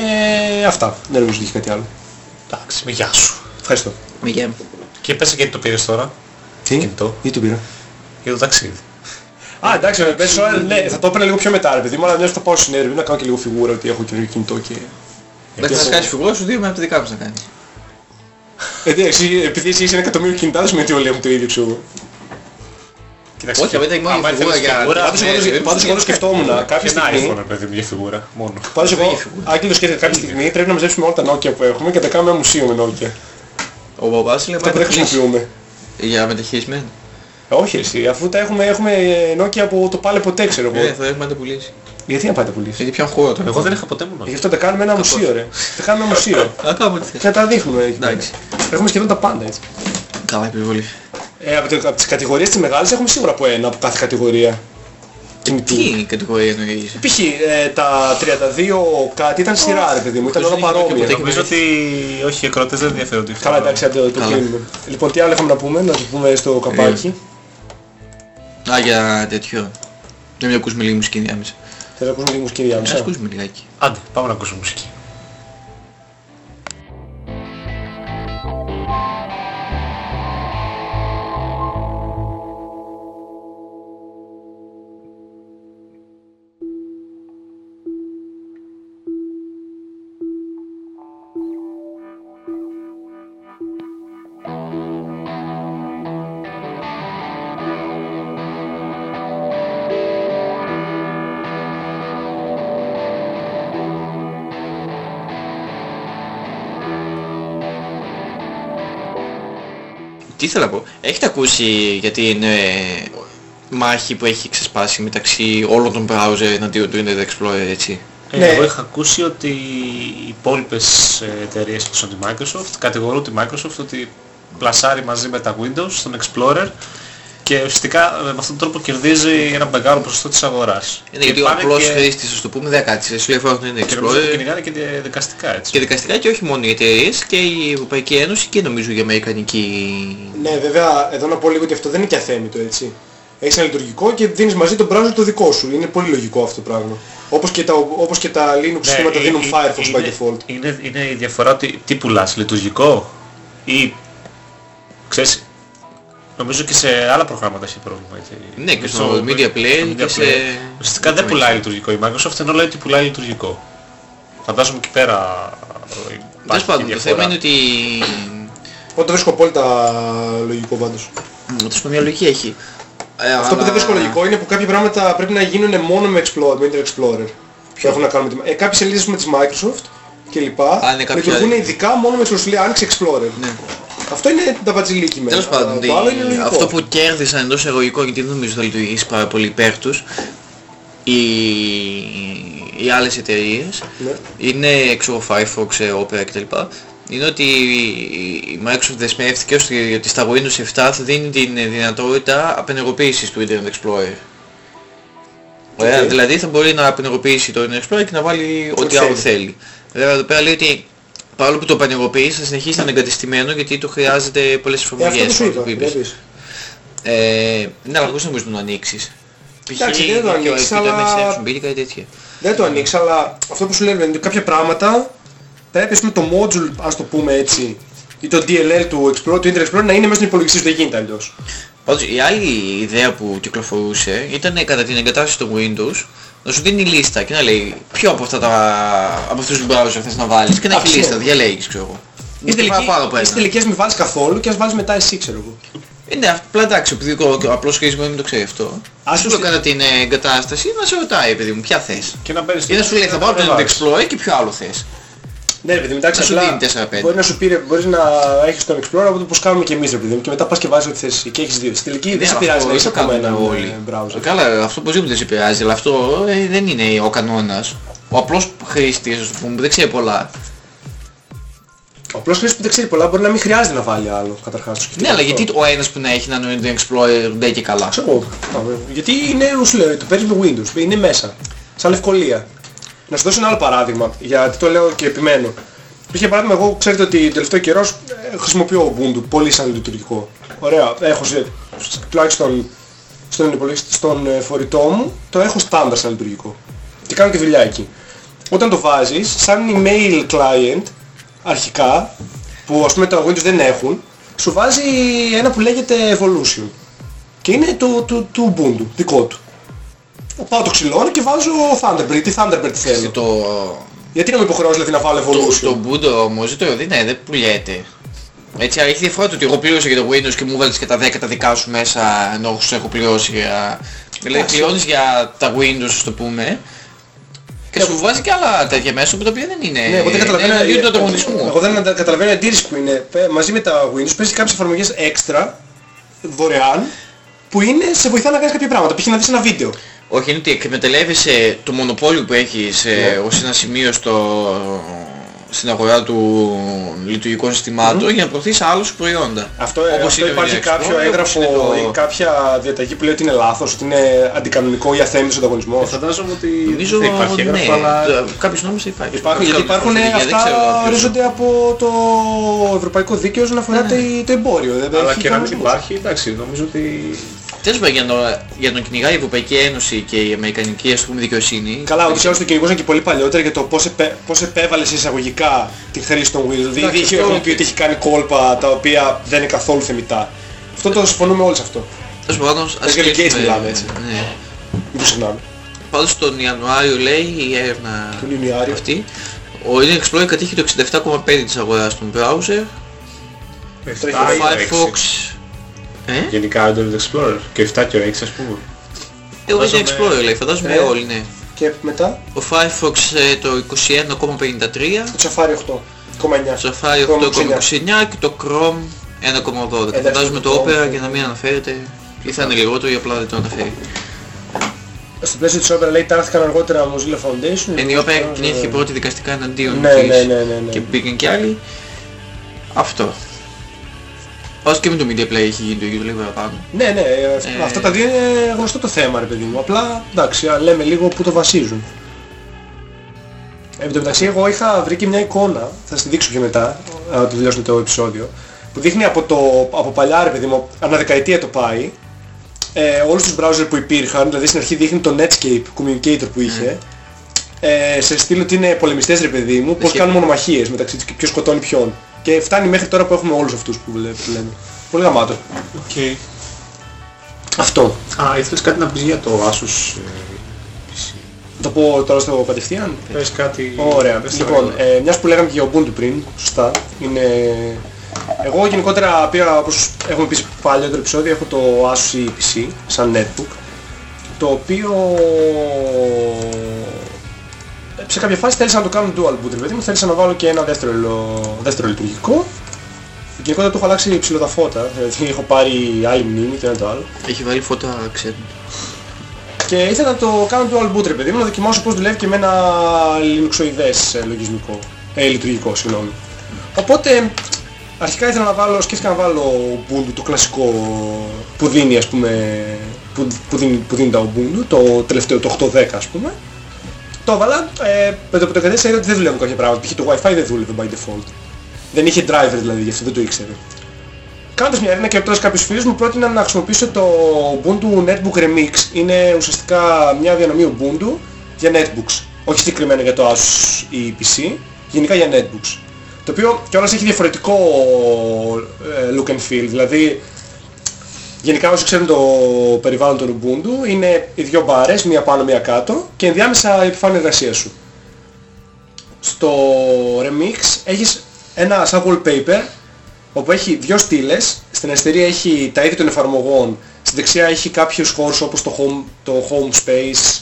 αυτά. Δεν νομίζω ότι έχει κάτι άλλο. Εντάξει, με γεια σου. Ευχαριστώ. Με γέμ. Και πες γιατί το πήρες τώρα, Τι, κινητό, ή το πήρα; για το ταξίδι. Α, εντάξει, με πες ώρα, ναι, θα το έπαιρνα λίγο πιο μετά, ρε παιδί μου, αλλά μιας που θα πάω στην έρευνα, να κάνω και λίγο φιγούρα ότι έχω καινούργιο κινητό και... Εντάξει, θα έχω- κάνεις φιγούρα σου δύο με από τα δικά μας να κάνεις. Ε, εντάξει, επειδή εσύ είσαι ένα εκατομμύριο κινητά, δεν σημαίνει ότι όλοι έχουν το ίδιο, ξέρω εγώ. Κοίταξε, Όχι, αλλά ήταν η μόνη άμα φιγούρα ήθελες για- φιγούρα, Πάντως εγώ το- ναι, πάντως εγώ το σκεφτόμουν, κάποια και ένα στιγμή... iPhone, ρε παιδί μου, για φιγούρα, μόνο. Πάντως εγώ, Δεν έχει φιγούρα. Άγγελο το σκέφτεται κάποια στιγμή, πρέπει να μαζέψουμε όλα τα Nokia που έχουμε και να τα κάνουμε ένα μουσείο με Nokia. Ο μπαμπάς λέει Αυτά που πάει δεν να κλείσει. χρησιμοποιούμε. Για μεταχειρισμένο. Ε, Όχι εσύ, αφού τα έχουμε, έχουμε Nokia από το πάλι ποτέ ξέρω Ε, εγώ. θα έχουμε να τα πουλήσει. Γιατί να πάει τα πουλήσει; Γιατί πιάνουν χώρο τώρα. Εγώ δεν είχα ποτέ μόνο. Γι' αυτό τα κάνουμε ένα μουσείο ρε. Τα κάνουμε ένα μουσείο. (laughs) Να κάνουμε τι θες. Και να τα δείχνουμε. εκεί πέρα. Εντάξει. Έχουμε σχεδόν τα πάντα έτσι. Καλά επιβολή. Ε, από, το, από τις κατηγορίες τις μεγάλες έχουμε σίγουρα από ένα από κάθε κατηγορία. Κινητού. Τι είναι η κατηγορία εννοείς; Π.χ. Ε, τα 32 κάτι ήταν σειρά ρε παιδί μου, ήταν όλα δεν είναι παρόμοια. και Νομίζω ότι όχι οι ακρότες δεν ενδιαφέρονται. Καλά εντάξει, άντε το Καλά. κλείνουμε. Λοιπόν, τι άλλο είχαμε να πούμε, να το πούμε στο καπάκι. Α, για τέτοιο. Να μην ακούσουμε λίγη μουσική διάμεσα. Θες να ακούσουμε λίγο μουσική Ας διάμεσα. ακούσουμε λιγάκι. Άντε, πάμε να ακούσουμε μουσική. Ήθελα να πω. Έχετε ακούσει για την ε, μάχη που έχει ξεσπάσει μεταξύ όλων των browser εναντίον του Internet Explorer έτσι; Ε, Ναι. Εγώ είχα ακούσει ότι οι υπόλοιπες ε, εταιρείες όπως είναι τη Microsoft κατηγορούν τη Microsoft ότι πλασάρει μαζί με τα Windows στον Explorer και ουσιαστικά ε, με αυτόν τον τρόπο κερδίζει ένα μεγάλο ποσοστό της αγοράς. Είναι γιατί ο πάνε απλός και- χρήστης, ας το πούμε, δεν κάτσε. Σου λέει φορά τον Internet Και νομίζω ότι Explorer κυνηγάνε και δικαστικά έτσι. και δικαστικά και όχι μόνο οι εταιρείες και η Ευρωπαϊκή Ένωση και νομίζω η Αμερικανική... Ναι, βέβαια, εδώ να πω λίγο ότι αυτό δεν είναι και αθέμητο, έτσι. Έχεις ένα λειτουργικό και δίνεις μαζί τον browser το δικό σου. Είναι πολύ λογικό αυτό το πράγμα. Όπως και τα, όπως και τα Linux συστήματα ε, δίνουν ε, Firefox by είναι- default. Είναι, είναι η διαφορά ότι τι πουλάς, λειτουργικό ή ξέρεις, Νομίζω και σε άλλα προγράμματα έχει πρόβλημα. Έτσι. Ναι, και στο Media Player Media και σε... Player. Ουσιαστικά δεν πουλάει λειτουργικό η Microsoft, ενώ λέει ότι πουλάει λειτουργικό. Φαντάζομαι εκεί πέρα ε, Τέλος υπάρχει πάντων, και το θέμα διαφορά. είναι ότι... Εγώ το βρίσκω απόλυτα λογικό πάντως. Μ, Τέλος πάντων, μια λογική έχει. Ε, Αυτό που αλλά- δεν βρίσκω λογικό είναι που κάποια πράγματα πρέπει να γίνουν μόνο με Explorer, με Internet Explorer. Που έχουν να κάνουν με τη... ε, κάποιες σελίδες με της Microsoft και λοιπά Α, είναι κάποια λειτουργούν άλλη. ειδικά μόνο με Explorer. Σου λέει άνοιξε Explorer. Ναι. Αυτό είναι τα βατζιλίκι μένα. Τέλος πάντων, το άλλο είναι η- λογικό. αυτό που κέρδισαν εντός εγωγικών γιατί δεν νομίζω θα λειτουργήσει πάρα πολύ υπέρ τους οι, οι άλλες εταιρείες Ναι. είναι ξέρω, Firefox, ε, Opera κτλ. Είναι ότι η Microsoft δεσμεύτηκε ώστε ότι στα Windows 7 θα δίνει την δυνατότητα απενεργοποίησης του Internet Explorer. Ωραία, Οκ. δηλαδή θα μπορεί να απενεργοποιήσει το Internet Explorer και να βάλει ό,τι άλλο θέλει. θέλει. Βέβαια εδώ πέρα λέει ότι παρόλο που το απενεργοποιήσει θα συνεχίσει να είναι εγκατεστημένο γιατί το χρειάζεται πολλές Ε, αυτό εφαρμογές. που σου είπα. που είπες. βλέπεις. Ε, ναι, αλλά χωρίς να μπορείς να το ανοίξεις. Π.χ. Εντάξει, δεν το και ανοίξεις, ο αλλά- MSF σου μπήκε κάτι τέτοια. Δεν το ανοίξω, αλλά αυτό που σου λένε είναι ότι κάποια πράγματα πρέπει ας πούμε, το module, ας το πούμε έτσι, ή το DLL του Explorer, του Internet Explorer να είναι μέσα στον υπολογιστή σου, δεν γίνεται αλλιώς. Πάντως η άλλη ιδέα που κυκλοφορούσε ήταν κατά την εγκατάσταση του Windows να σου δίνει λίστα και να λέει ποιο από αυτά τα από αυτούς τους browser θες να βάλεις; Και να έχει Αυτό. λίστα, διαλέγεις ξέρω εγώ. Ή Ούτε παραπάνω από στις ένα. τελικές μην βάλεις καθόλου και ας βάλεις μετά εσύ, ξέρω εγώ. Είναι απλά εντάξει, επειδή ο ο απλός χρήσιμος δεν το ξέρει αυτό. Ας Σου το το κατά την ε, εγκατάσταση να σε ρωτάει παιδί μου ποια θες. Και να παίρνεις Ή να σου λέει θα πάρω το Internet Explorer και ποιο άλλο θες. Ναι, ρε παιδί, εντάξει, Να σου απλά δίνει 4-5. μπορεί να σου πει, ρε, μπορείς να έχεις τον Explorer από το πως κάνουμε και εμείς, ρε παιδί μου, και μετά πας και βάζεις ό,τι θες εσύ και έχεις δύο. Στη τελική δεν Ναι, σε αλλά πειράζει αυτό να έχεις δεν το ακόμα κάνουν έναν όλοι. ε, browser. Καλά, αυτό οπωσδήποτε δεν σε επηρεάζει, αλλά αυτό ε, δεν είναι ο κανόνας. Ο απλός χρήστης, ας πούμε, που δεν ξέρει πολλά. Ο απλός χρήστης που δεν ξέρει πολλά μπορεί να μην χρειάζεται να βάλει άλλο, καταρχάς. το σκεφτείτε Ναι, αλλά αυτό. γιατί ο ένας που να έχει έναν Internet Explorer δεν και καλά; Ξέρω εγώ. Α, βέβαια. Γιατί είναι, σου λέω, το παίρνεις με Windows, είναι μέσα. Σαν ευκολία. Να σου δώσω ένα άλλο παράδειγμα, γιατί το λέω και επιμένω. Για παράδειγμα, εγώ ξέρετε ότι τελευταίο καιρός ε, χρησιμοποιώ Ubuntu πολύ σαν λειτουργικό. Ωραία, έχω σε, τουλάχιστον στον, υπολογιστή, στον ε, φορητό μου, το έχω στάνταρ σαν λειτουργικό. Και κάνω και δουλειά εκεί. Όταν το βάζεις, σαν email client, αρχικά, που ας πούμε τα Windows δεν έχουν, σου βάζει ένα που λέγεται Evolution. Και είναι το, το, το Ubuntu, δικό του. Πάω το ξυλώνω και βάζω Thunderbird, τι Thunderbird θέλω. Το, Γιατί να με υποχρεώσει δηλαδή να βάλω το, Evolution; το Ubuntu όμως δεν, το- δεν, ναι, δεν πουλιέται. Έτσι, αλλά έχει διαφορά το ότι εγώ πλήρωσα για το Windows και μου βάλεις και τα 10 τα δικά σου μέσα ενώ σου έχω πληρώσει για... Δηλαδή Εντάξει. πληρώνεις για τα Windows, ας το πούμε, και σου βάζει και άλλα τέτοια μέσα που τα οποία δεν είναι... Ναι, εγώ δεν καταλαβαίνω, είναι εναντίον του ε, ανταγωνισμού. εγώ δεν αντα- καταλαβαίνω η αντίρρηση που είναι. Πε- Μαζί με τα Windows παίζει κάποιες εφαρμογές έξτρα, δωρεάν, που είναι, σε βοηθά να κάνεις κάποια πράγματα. Π.χ. να δεις ένα βίντεο. Όχι, είναι ότι εκμεταλλεύεσαι το μονοπόλιο που έχεις ε, Ναι. ως ένα σημείο στο, στην αγορά του λειτουργικών συστημάτων για να προωθείς άλλα σου προϊόντα. Αυτό, Όπως αυτό είναι το υπάρχει Internet κάποιο Explorer, έγγραφο όπως είναι το- ή κάποια διαταγή που λέει ότι είναι λάθος, ότι είναι αντικανονικό ή αθέμητος ανταγωνισμός; Φαντάζομαι ότι Νομίζω δεν υπάρχει ναι, έγγραφο, αλλά το- κάποιος νόμος θα υπάρχει. Υπάρχουν, γιατί Κάποιος υπάρχουν νόμος, δεν ξέρω αυτά ποιος. ορίζονται από το ευρωπαϊκό δίκαιο όσον αφορά το το εμπόριο. Δεν αλλά έχει και να μην κανονισμούς. υπάρχει, εντάξει, νομίζω ότι Τέλος πάντων, για να, για να κυνηγάει η Ευρωπαϊκή Ένωση και η Αμερικανική ας πούμε δικαιοσύνη. Καλά, ούτως ή άλλως το κυνηγούσαν και πολύ παλιότερα για το πώς, επέ, πώς επέβαλες σε εισαγωγικά τη χρήση των Windows. Δηλαδή Εντάξει, είχε αυτό- έχουν πει ότι έχει κάνει κόλπα τα οποία δεν είναι καθόλου θεμητά. Αυτό το συμφωνούμε όλοι σε αυτό. Τέλος πάντων, ας Για Bill Gates κλείσουμε- μιλάμε, έτσι. Ναι. Μην το ξεχνάμε. Πάντως τον Ιανουάριο λέει η έρευνα Τον Ιανουάριο. αυτή. Ο Internet Explorer κατήχε το 67,5% της αγοράς των browser. Το έχει Το πει. Firefox... Ε; γενικά Internet Explorer και 7 και ο 6 ας πούμε. Εγώ Internet Φαντάζομαι- Explorer λέει, φαντάζομαι Ε. όλοι ναι. Και μετά; Ο Firefox ε, το 21,53, το Safari 8. 8,9. το Safari 8,29 και το Chrome 1,12. Ε, Φαντάζομαι το το Opera Chrome, για να μην αναφέρεται ή θα είναι λιγότερο ή απλά δεν το αναφέρει. Στο πλαίσιο της Opera λέει τάρθηκαν αργότερα Mozilla Foundation. Εν η Opera κινήθηκε πρώτη δικαστικά εναντίον Ναι, της ναι, ναι, ναι, ναι. και μπήκαν κι άλλοι. Αυτό. Ως και με το Media Play έχει γίνει το ίδιο λίγο παραπάνω. Ναι, ναι, ε, Ε. αυτά τα δύο είναι γνωστό το θέμα ρε παιδί μου. Απλά εντάξει, α, λέμε λίγο που το βασίζουν. Εν τω μεταξύ εγώ είχα βρει και μια εικόνα, θα σας τη δείξω και μετά, να το τελειώσουμε το επεισόδιο, που δείχνει από, το, από παλιά ρε παιδί μου, ανά δεκαετία το πάει, ε, όλους τους browser που υπήρχαν, δηλαδή στην αρχή δείχνει το Netscape Communicator που είχε, ε, σε στήλο ότι είναι πολεμιστές ρε παιδί μου, πώς Είχε- κάνουν μονομαχίες μεταξύ τους και ποιος σκοτώνει ποιον. Και φτάνει μέχρι τώρα που έχουμε όλους αυτούς που βλέ- που λέμε. Πολύ γαμάτο. Οκ. Αυτό. Α, ήθελες κάτι να πεις για το Asus Eee PC. Το πω τώρα στο κατευθείαν. Πες κάτι... Ωραία. πες το Λοιπόν, γρήγορα. ε, μιας που λέγαμε και για Ubuntu πριν, σωστά, είναι... Εγώ γενικότερα πήρα, όπως έχουμε πει σε παλιότερο επεισόδιο, έχω το Asus Eee PC σαν netbook, το οποίο ε, σε κάποια φάση θέλησα να το κάνω dual boot, ρε παιδί μου, θέλησα να βάλω και ένα δεύτερο, λο- δεύτερο λειτουργικό. Γενικότερα το έχω αλλάξει ψηλό τα φώτα, δηλαδή έχω πάρει άλλη μνήμη, το ένα το άλλο. Έχει βάλει φώτα ξέρετε. Και ήθελα να το κάνω dual boot ρε παιδί μου, να δοκιμάσω πώς δουλεύει και με ένα λινοξοειδές ε, λογισμικό, ε, λειτουργικό, συγγνώμη. Οπότε, αρχικά ήθελα να βάλω, σκέφτηκα να βάλω Ubuntu, το κλασικό που δίνει ας πούμε, που, που, δίνει, που δίνει τα Ubuntu, το τελευταίο, το 8.10 ας πούμε. Το έβαλα, ε, με το που το κατέστησα είδα ότι δεν δουλεύουν κάποια πράγματα, π.χ. το Wi-Fi δεν δούλευε by default. Δεν είχε driver δηλαδή, γι' αυτό δεν το ήξερε. Κάνοντας μια έρευνα και ρωτώντας κάποιους φίλους μου πρότειναν να χρησιμοποιήσω το Ubuntu Netbook Remix. Είναι ουσιαστικά μια διανομή Ubuntu για netbooks. Όχι συγκεκριμένα για το Asus ή PC, γενικά για netbooks. Το οποίο κιόλας έχει διαφορετικό ε, look and feel. Δηλαδή, γενικά όσοι ξέρουν το περιβάλλον του Ubuntu, είναι οι δυο μπάρες, μία πάνω μία κάτω και ενδιάμεσα η επιφάνεια εργασίας σου. Στο Remix έχεις ένα σαν wallpaper όπου έχει δύο στήλες, στην αριστερή έχει τα είδη των εφαρμογών, στην δεξιά έχει κάποιους χώρους όπως το home, το home space,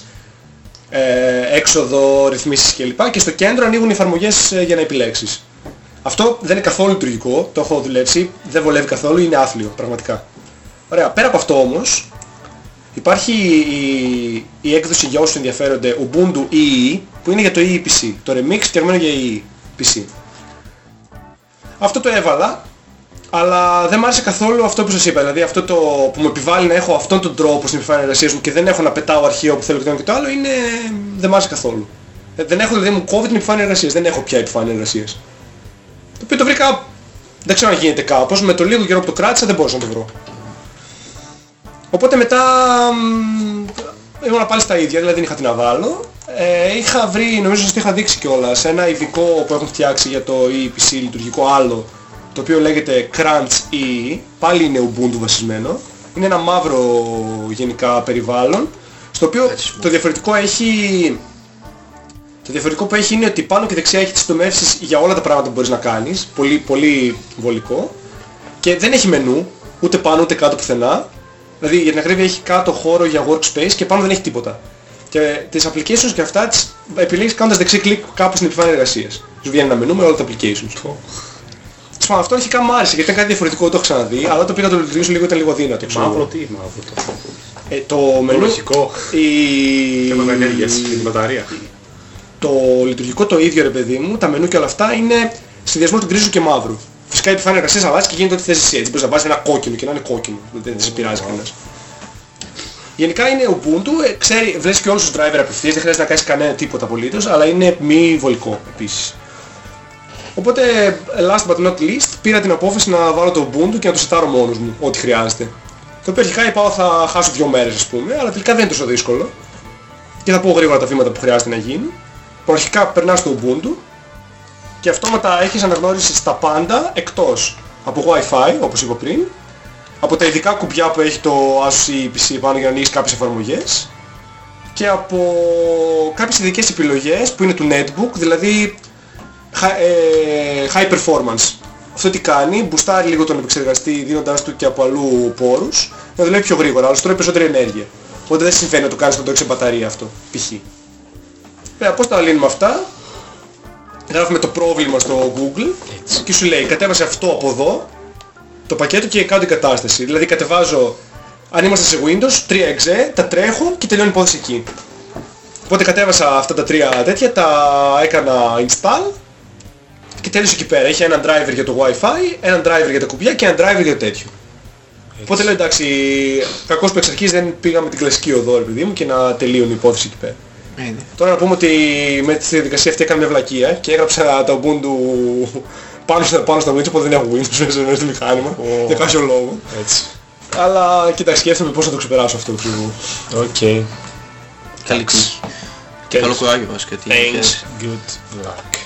ε, έξοδο, ρυθμίσεις κλπ. Και στο κέντρο ανοίγουν οι εφαρμογές ε, για να επιλέξεις. Αυτό δεν είναι καθόλου λειτουργικό, το έχω δουλέψει, δεν βολεύει καθόλου, είναι άθλιο πραγματικά. Ωραία, πέρα από αυτό όμως, υπάρχει η, η έκδοση για όσους ενδιαφέρονται Ubuntu EE, που είναι για το EEPC, το remix φτιαγμένο για EEPC. Αυτό το έβαλα, αλλά δεν μ' άρεσε καθόλου αυτό που σας είπα. Δηλαδή αυτό το που με επιβάλλει να έχω αυτόν τον τρόπο στην επιφάνεια εργασίας μου και δεν έχω να πετάω αρχείο που θέλω και το ένα και το άλλο, είναι... δεν μ' άρεσε καθόλου. Ε, Δεν έχω, δηλαδή μου κόβει την επιφάνεια εργασίας, δεν έχω πια επιφάνεια εργασίας. Το οποίο το βρήκα, δεν ξέρω αν γίνεται κάπως, με το λίγο καιρό που το κράτησα δεν μπορούσα να το βρω. Οπότε μετά μ, ήμουν πάλι στα ίδια, δηλαδή δεν είχα τι να βάλω. Ε, είχα βρει, νομίζω ότι είχα δείξει κιόλας, ένα ειδικό που έχουν φτιάξει για το EPC λειτουργικό άλλο, το οποίο λέγεται Crunch E, πάλι είναι Ubuntu βασισμένο. Είναι ένα μαύρο γενικά περιβάλλον, στο οποίο το διαφορετικό έχει... Το διαφορετικό που έχει είναι ότι πάνω και δεξιά έχει τις συντομεύσεις για όλα τα πράγματα που μπορείς να κάνεις, πολύ, πολύ βολικό, και δεν έχει μενού, ούτε πάνω ούτε κάτω πουθενά. Δηλαδή για την ακρίβεια έχει κάτω χώρο για workspace και πάνω δεν έχει τίποτα. Και τις applications και αυτά τις επιλέγεις κάνοντας δεξί κλικ κάπου στην επιφάνεια εργασίας. Σου βγαίνει ένα μενού με όλα τα applications. Τέλος πάντων, αυτό αρχικά μου άρεσε γιατί ήταν κάτι διαφορετικό, το έχω ξαναδεί, αλλά το πήγα να το λειτουργήσω λίγο, ήταν λίγο δύνατο. ξέρω Μαύρο εγώ. τι μαύρο το. Ε, το μενού, λογικό. η... Θέμα ενέργειας και την μπαταρία. το λειτουργικό το ίδιο ρε παιδί μου, τα μενού και όλα αυτά είναι συνδυασμός του γκρίζου και μαύρου. Φυσικά η επιφάνεια εργασίας αλλάζει και γίνεται ό,τι θες εσύ. Έτσι μπορείς να βάζεις ένα κόκκινο και να είναι κόκκινο. Δεν, δεν σε πειράζει κανένας. Γενικά είναι Ubuntu, ε, ξέρει, βλέπεις και όλους τους driver απευθείας, δεν χρειάζεται να κάνεις κανένα τίποτα απολύτως, αλλά είναι μη βολικό επίσης. Οπότε, last but not least, πήρα την απόφαση να βάλω το Ubuntu και να το σετάρω μόνος μου, ό,τι χρειάζεται. Το οποίο αρχικά είπα ότι θα χάσω δύο μέρες ας πούμε, αλλά τελικά δεν είναι τόσο δύσκολο. Και θα πω γρήγορα τα βήματα που χρειάζεται να γίνει. Που αρχικά περνάς στο Ubuntu και αυτόματα έχεις αναγνώριση στα πάντα εκτός από Wi-Fi, όπως είπα πριν, από τα ειδικά κουμπιά που έχει το Asus PC πάνω για να ανοίξεις κάποιες εφαρμογές και από κάποιες ειδικές επιλογές που είναι του netbook, δηλαδή hi- ε, high performance. Αυτό τι κάνει, μπουστάρει λίγο τον επεξεργαστή δίνοντάς του και από αλλού πόρους να δουλεύει πιο γρήγορα, αλλά τρώει περισσότερη ενέργεια. Οπότε δεν συμβαίνει να το κάνεις να το έχεις σε μπαταρία αυτό, π.χ. Βέβαια πώς τα λύνουμε αυτά, γράφουμε το πρόβλημα στο Google και σου λέει κατέβασε αυτό από εδώ το πακέτο και κάνω την κατάσταση. Δηλαδή κατεβάζω, αν είμαστε σε Windows, 3exe, τα τρέχω και τελειώνει η υπόθεση εκεί. Οπότε κατέβασα αυτά τα τρία τέτοια, τα έκανα install και τέλειωσε εκεί πέρα. Είχε ένα driver για το Wi-Fi, ένα driver για τα κουμπιά και ένα driver για το τέτοιο. Οπότε λέω εντάξει, κακώς που εξ αρχής δεν πήγαμε την κλασική οδό ρε παιδί μου και να τελείωνε η υπόθεση εκεί πέρα. Ε, ναι. Τώρα να πούμε ότι με τη διαδικασία αυτή έκανα μια βλακεία και έγραψα τα Ubuntu πάνω στα, πάνω στα Windows, οπότε δεν έχω Windows (laughs) μέσα στο μηχάνημα, για κάποιο λόγο. Έτσι. Αλλά κοίτα, σκέφτομαι πώς θα το ξεπεράσω αυτό. ξέρω εγώ. Οκ. Καλή τύχη. Και καλό κουράγιο βασικά. τι έχεις. Thanks. Good luck.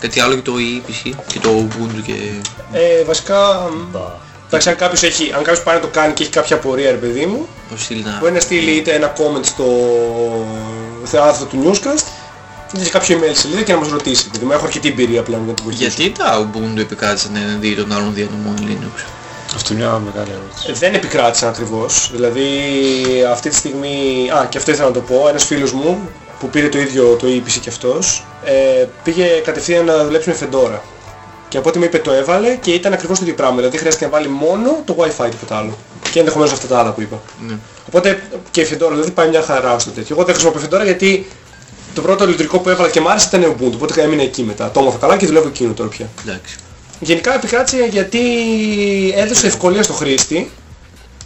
Κάτι άλλο και το EPC και το Ubuntu και... Ε, βασικά, μ, Εντάξει, αν κάποιος, έχει, αν κάποιος πάει να το κάνει και έχει κάποια απορία, ρε παιδί μου, Ο στυλ να... μπορεί να στείλει είτε ένα comment στο άρθρο του Newscast, είτε σε κάποιο email σελίδα και να μας ρωτήσει. επειδή μου έχω αρκετή εμπειρία πλέον για την βοηθήσω. Γιατί τα Ubuntu επικράτησαν εναντί των άλλων διανομών Linux; Αυτό είναι μια μεγάλη ερώτηση. Ε, Δεν επικράτησαν ακριβώς. Δηλαδή αυτή τη στιγμή... Α, και αυτό ήθελα να το πω. Ένας φίλος μου που πήρε το ίδιο το EPC και αυτός ε, πήγε κατευθείαν να δουλέψει με Fedora. Και από ό,τι μου είπε το έβαλε και ήταν ακριβώς το ίδιο πράγμα. Δηλαδή χρειάστηκε να βάλει μόνο το Wi-Fi τίποτα άλλο. Και ενδεχομένως αυτά τα άλλα που είπα. Ναι. Οπότε και η Fedora δηλαδή πάει μια χαρά στο τέτοιο. Εγώ δεν χρησιμοποιώ Fedora γιατί το πρώτο λειτουργικό που έβαλα και μ' άρεσε ήταν Ubuntu. Οπότε έμεινε εκεί μετά. Το έμαθα καλά και δουλεύω εκείνο τώρα πια. Εντάξει. Γενικά επικράτησε γιατί έδωσε ευκολία στο χρήστη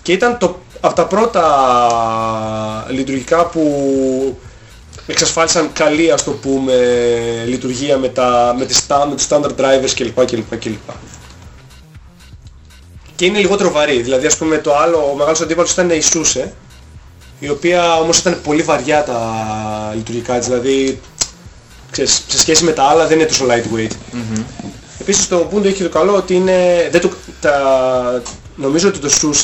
και ήταν το, από τα πρώτα λειτουργικά που εξασφάλισαν καλή ας το πούμε λειτουργία με, τα, με, τις, sta- με τους standard drivers κλπ. κλπ, κλπ. Και είναι λιγότερο βαρύ. Δηλαδή ας πούμε το άλλο, ο μεγάλος αντίπαλος ήταν η SUSE η οποία όμως ήταν πολύ βαριά τα λειτουργικά της. Δηλαδή ξέρεις, σε σχέση με τα άλλα δεν είναι τόσο lightweight. Επίσης το Ubuntu έχει το καλό ότι είναι, δεν το, τα, νομίζω ότι το SUSE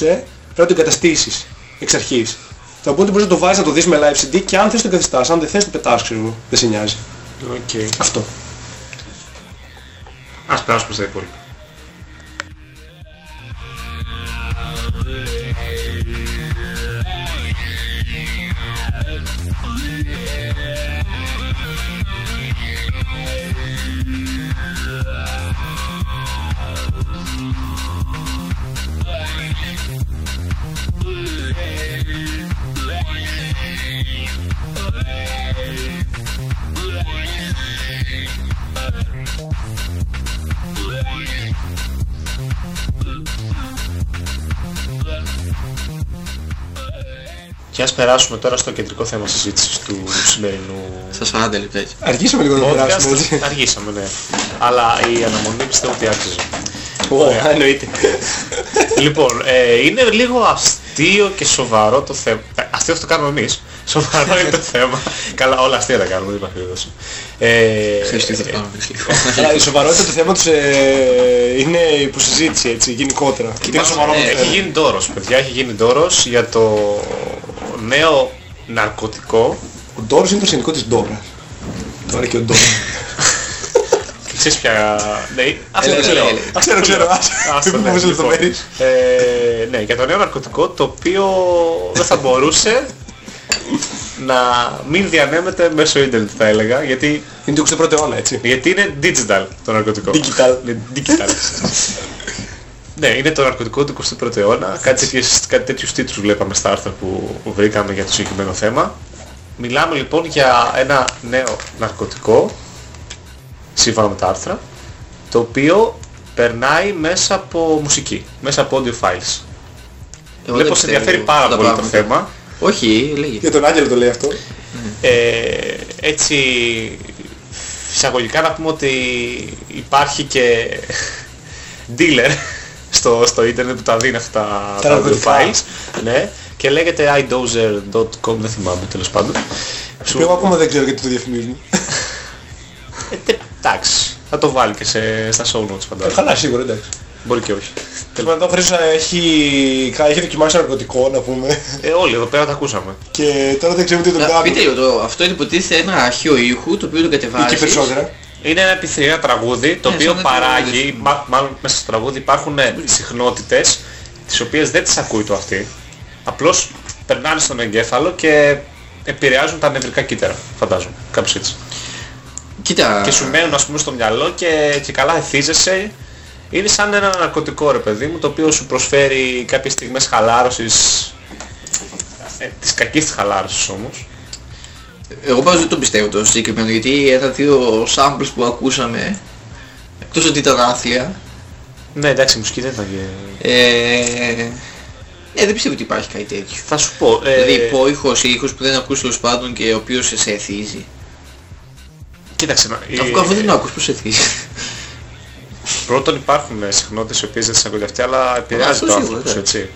πρέπει να το εγκαταστήσεις εξ αρχής. Το Ubuntu μπορείς να το βάζεις να το δεις με live CD και αν θες το εγκαθιστάς, αν δεν θες το πετάς ξέρω εγώ, δεν σε νοιάζει. Οκ. Αυτό. Ας περάσουμε στα υπόλοιπα. Και ας περάσουμε τώρα στο κεντρικό θέμα συζήτησης του σημερινού Στα 40 λεπτά έτσι. Αργήσαμε λίγο να περάσουμε έτσι. podcast. Αργήσαμε, ναι. Αλλά η αναμονή πιστεύω ότι άξιζε. Ω, εννοείται. λοιπόν, ε, είναι λίγο αστείο και σοβαρό το θέμα. Ε, Αστείο αυτό το κάνουμε εμείς. Σοβαρό είναι το θέμα. Καλά, όλα αστεία τα κάνουμε, δεν υπάρχει περίπτωση. Ε, Ξέρεις τι θα κάνω εμείς λίγο. Αλλά η σοβαρότητα του θέματος ε, είναι υποσυζήτηση έτσι, γενικότερα. Τι είναι σοβαρό ε, το έχει θέμα. γίνει δώρος, παιδιά, έχει γίνει δώρος για το νέο ναρκωτικό Ο Ντόρος είναι το συνικό της Ντόρα. Τώρα και ο Ντόρος. και ξέρεις πια... Ναι, αυτό Έλα, το έλα, λέω. έλα. Αυτό Ξέρω, το ξέρω, λέω. άσε. Άστο, Δεν ναι, μου πες λοιπόν. λεπτομέρειες. Ε, ναι, για το νέο ναρκωτικό το οποίο δεν θα μπορούσε να μην διανέμεται μέσω ίντερνετ θα έλεγα γιατί, Είναι το 21ο αιώνα έτσι. γιατί είναι digital το ναρκωτικό. Digital. Είναι digital. (laughs) ναι, είναι το ναρκωτικό του 21ου αιώνα. Κάτι, τέτοιες, κάτι τέτοιους τίτλους βλέπαμε στα άρθρα που βρήκαμε για το συγκεκριμένο θέμα. Μιλάμε λοιπόν για ένα νέο ναρκωτικό, σύμφωνα με τα άρθρα, το οποίο περνάει μέσα από μουσική, μέσα από audio files. Εγώ Βλέπω δεν σε πιστεύω ενδιαφέρει τα πάρα πολύ το πράγματα. θέμα. Όχι, λέγε. Για τον Άγγελο το λέει αυτό. Ε, έτσι εισαγωγικά να πούμε ότι υπάρχει και dealer στο, στο ίντερνετ που τα δίνει αυτά Τα τα audio ναρκωτικά. files ναι, και λέγεται idozer.com δεν θυμάμαι τέλος πάντων Το οποίο εγώ ακόμα δεν ξέρω γιατί το διαφημίζουν. Ε, τε- εντάξει θα το βάλει και σε, στα show notes Ε, φαντάζομαι Καλά σίγουρα εντάξει. Μπορεί και όχι Τέλος πάντων, ο Χρήστος έχει, έχει δοκιμάσει ναρκωτικό να πούμε ε, όλοι εδώ πέρα τα ακούσαμε και τώρα δεν ξέρουμε τι τον Να, κάνει. πείτε λίγο το, αυτό υποτίθεται ένα αρχείο ήχου το οποίο το Ή και κατεβάζεις. περισσότερα. Είναι ένα επιθυμία τραγούδι το Ναι, οποίο σαν ένα παράγει, τραγούδι. μα- μάλλον μέσα στο τραγούδι υπάρχουν ε, συχνότητες τις οποίες δεν τις ακούει το αυτή. Απλώς περνάνε στον εγκέφαλο και επηρεάζουν τα νευρικά κύτταρα, φαντάζομαι. Κάπως έτσι. Κοίτα, Και σου μένουν ας πούμε στο μυαλό και, και καλά εθίζεσαι. Είναι σαν ένα ναρκωτικό ρε παιδί μου το οποίο σου προσφέρει κάποιες στιγμές χαλάρωσης ε, της κακής της χαλάρωσης όμως. εγώ πάντως δεν το πιστεύω το συγκεκριμένο γιατί ένα-δύο samples που ακούσαμε εκτός ότι ήταν άθλια Ναι εντάξει η μουσική δεν ήταν και... ε, ε, δεν πιστεύω ότι υπάρχει κάτι τέτοιο. Θα σου πω. ε, Δηλαδή υπόηχος ή ήχος που δεν ακούς τέλος πάντων και ο οποίος σε εθίζει. Κοίταξε να... Αφού αφού δεν ακούς πώς σε εθίζει. Πρώτον υπάρχουν ε, συχνότητες οι οποίες δεν τις ακούτε αυτοί, αλλά επηρεάζει αυτό το σίγουρα, άνθρωπος σου, ναι. έτσι.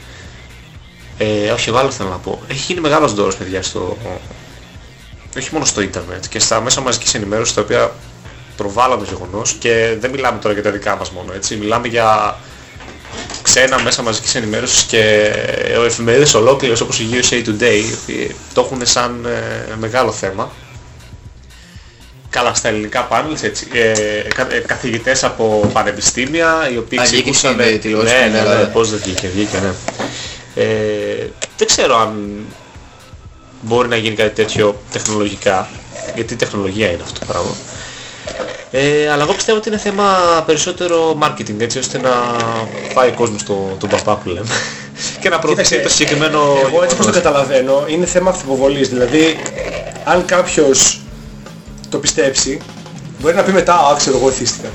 Ε, όχι, εγώ άλλο θέλω να πω. Έχει γίνει μεγάλος δώρος, παιδιά, στο... Όχι μόνο στο ίντερνετ και στα μέσα μαζικής ενημέρωσης, τα οποία προβάλλουν το γεγονός και δεν μιλάμε τώρα για τα δικά μας μόνο, έτσι. Μιλάμε για και ένα μέσα μαζικής ενημέρωσης και ε, εφημερίδες ολόκληρες όπως η USA Today οι οποίοι το έχουν σαν ε, μεγάλο θέμα καλά στα ελληνικά πάνελς έτσι ε, κα- ε, καθηγητές από πανεπιστήμια οι οποίοι Α, βγήκε εξηγούσαν στην, ε, τηλεόραση ναι, στην ναι, ναι, Ελλάδα. πώς δεν βγήκε, βγήκε ναι. ε, δεν ξέρω αν μπορεί να γίνει κάτι τέτοιο τεχνολογικά γιατί τεχνολογία είναι αυτό το πράγμα ε, αλλά εγώ πιστεύω ότι είναι θέμα περισσότερο marketing έτσι ώστε να πάει ο κόσμος στο, τον παπά που λέμε (laughs) και να προωθήσει Κοίταξε, το συγκεκριμένο Εγώ έτσι όπως το γεγονός. καταλαβαίνω είναι θέμα αυθυποβολής. Δηλαδή αν κάποιος το πιστέψει μπορεί να πει μετά «Α, ξέρω εγώ εθίστηκα».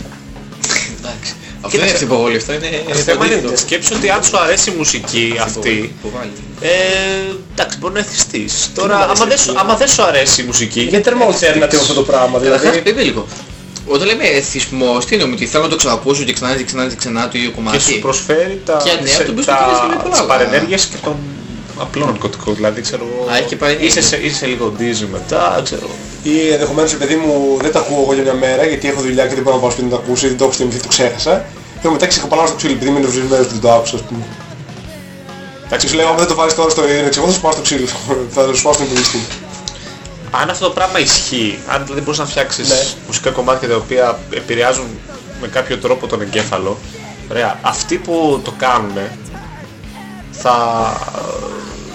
Εντάξει. Αυτό είναι ευθυποβολή, αυτό είναι Το θέμα είναι αντίθετο. σκέψου ότι αν σου αρέσει η μουσική αυτή Υποβάλλει. ε, εντάξει μπορεί να εθιστείς τώρα άμα δεν, σου, άμα δεν σου αρέσει η μουσική Γιατί τέρμα alternative αυτό το πράγμα. Καταρχάς, Δηλαδή παιδί λίγο. Όταν λέμε εθισμός, τι εννοούμε, ότι θέλω να το ξανακούσω και ξανά και ξανά και ξανά το ίδιο και κομμάτι. σου προσφέρει τα, Και ναι, σε- αυτό μπορείς τα, να το κάνεις και με πολλά τις άλλα. παρενέργειες και των απλών ναρκωτικών δηλαδή ξέρω εγώ Α, έχει και παρενέργειες. είσαι, σε- είσαι λίγο ντίζι μετά ξέρω ή ενδεχομένως παιδί μου δεν τα ακούω εγώ για μια μέρα γιατί έχω δουλειά και δεν μπορώ να πάω σπίτι να τα ακούσω ή δεν το έχω θυμηθεί, το ξέχασα. Και μετά ξεχαπαλάω στο ξύλο επειδή είμαι νευρισμένος που δεν το άκουσα ας πούμε. Εντάξει, σου λέω, άμα δεν το βάλεις τώρα στο ίνεξ, εγώ θα σου πάω στο ξύλο, (laughs) θα σου πάω στην υπολογιστή. αν αυτό το πράγμα ισχύει αν δηλαδή μπορείς να φτιάξεις Ναι. μουσικά κομμάτια τα οποία επηρεάζουν με κάποιο τρόπο τον εγκέφαλο ωραία, αυτοί που το κάνουν θα,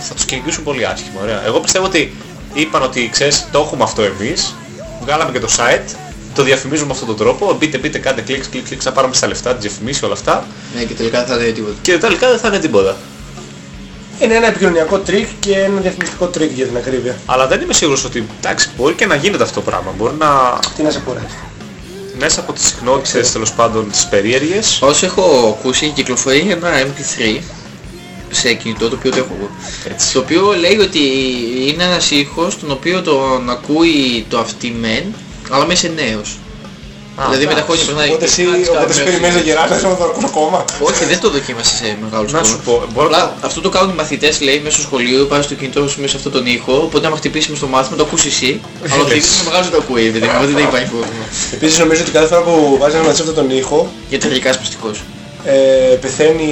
θα τους κυνηγήσουν πολύ άσχημα ωραία. εγώ πιστεύω ότι είπαν ότι ξέρεις το έχουμε αυτό εμείς βγάλαμε και το site το διαφημίζουμε με αυτόν τον τρόπο μπείτε μπείτε κάντε κλικ κλικ κλικ θα πάρουμε στα λεφτά τις διαφημίσεις όλα αυτά Ναι, και τελικά δεν θα είναι τίποτα. και τελικά δεν θα είναι τίποτα Είναι ένα επικοινωνιακό τρίκ και ένα διαφημιστικό τρίκ για την ακρίβεια. αλλά δεν είμαι σίγουρος ότι εντάξει μπορεί και να γίνεται αυτό το πράγμα μπορεί να Τι να σε κουράζει. μέσα από τις συχνότητες τέλος πάντων τις περίεργες Όσο έχω ακούσει κυκλοφορεί ένα MP3 σε κινητό το οποίο το έχω εγώ. Έτσι. Το οποίο λέει ότι είναι ένας ήχος τον οποίο τον ακούει το αυτή μεν, αλλά μέσα σε νέος. δηλαδή με τα χρόνια περνάει. Οπότε εσύ, Κάνεις οπότε κάτι εσύ μέρος. περιμένεις να γεράσεις να το ακούς ακόμα. Όχι, δεν το δοκίμασα σε μεγάλους να σου χώρους. πω μπορώ Απλά να αυτό το κάνουν οι μαθητές λέει μέσα στο σχολείο, πάνε στο κινητό σου μέσα σε αυτόν τον ήχο, οπότε άμα χτυπήσει μες στο μάθημα το ακούσεις εσύ, (laughs) αλλά ο Λες. θητής μεγάλος δεν το ακούει, δηλαδή, οπότε δεν υπάρχει πρόβλημα. Επίσης νομίζω ότι κάθε φορά που βάζεις ένα ματσί αυτόν τον ήχο, Γιατί τελικά σπαστικός. ε, πεθαίνει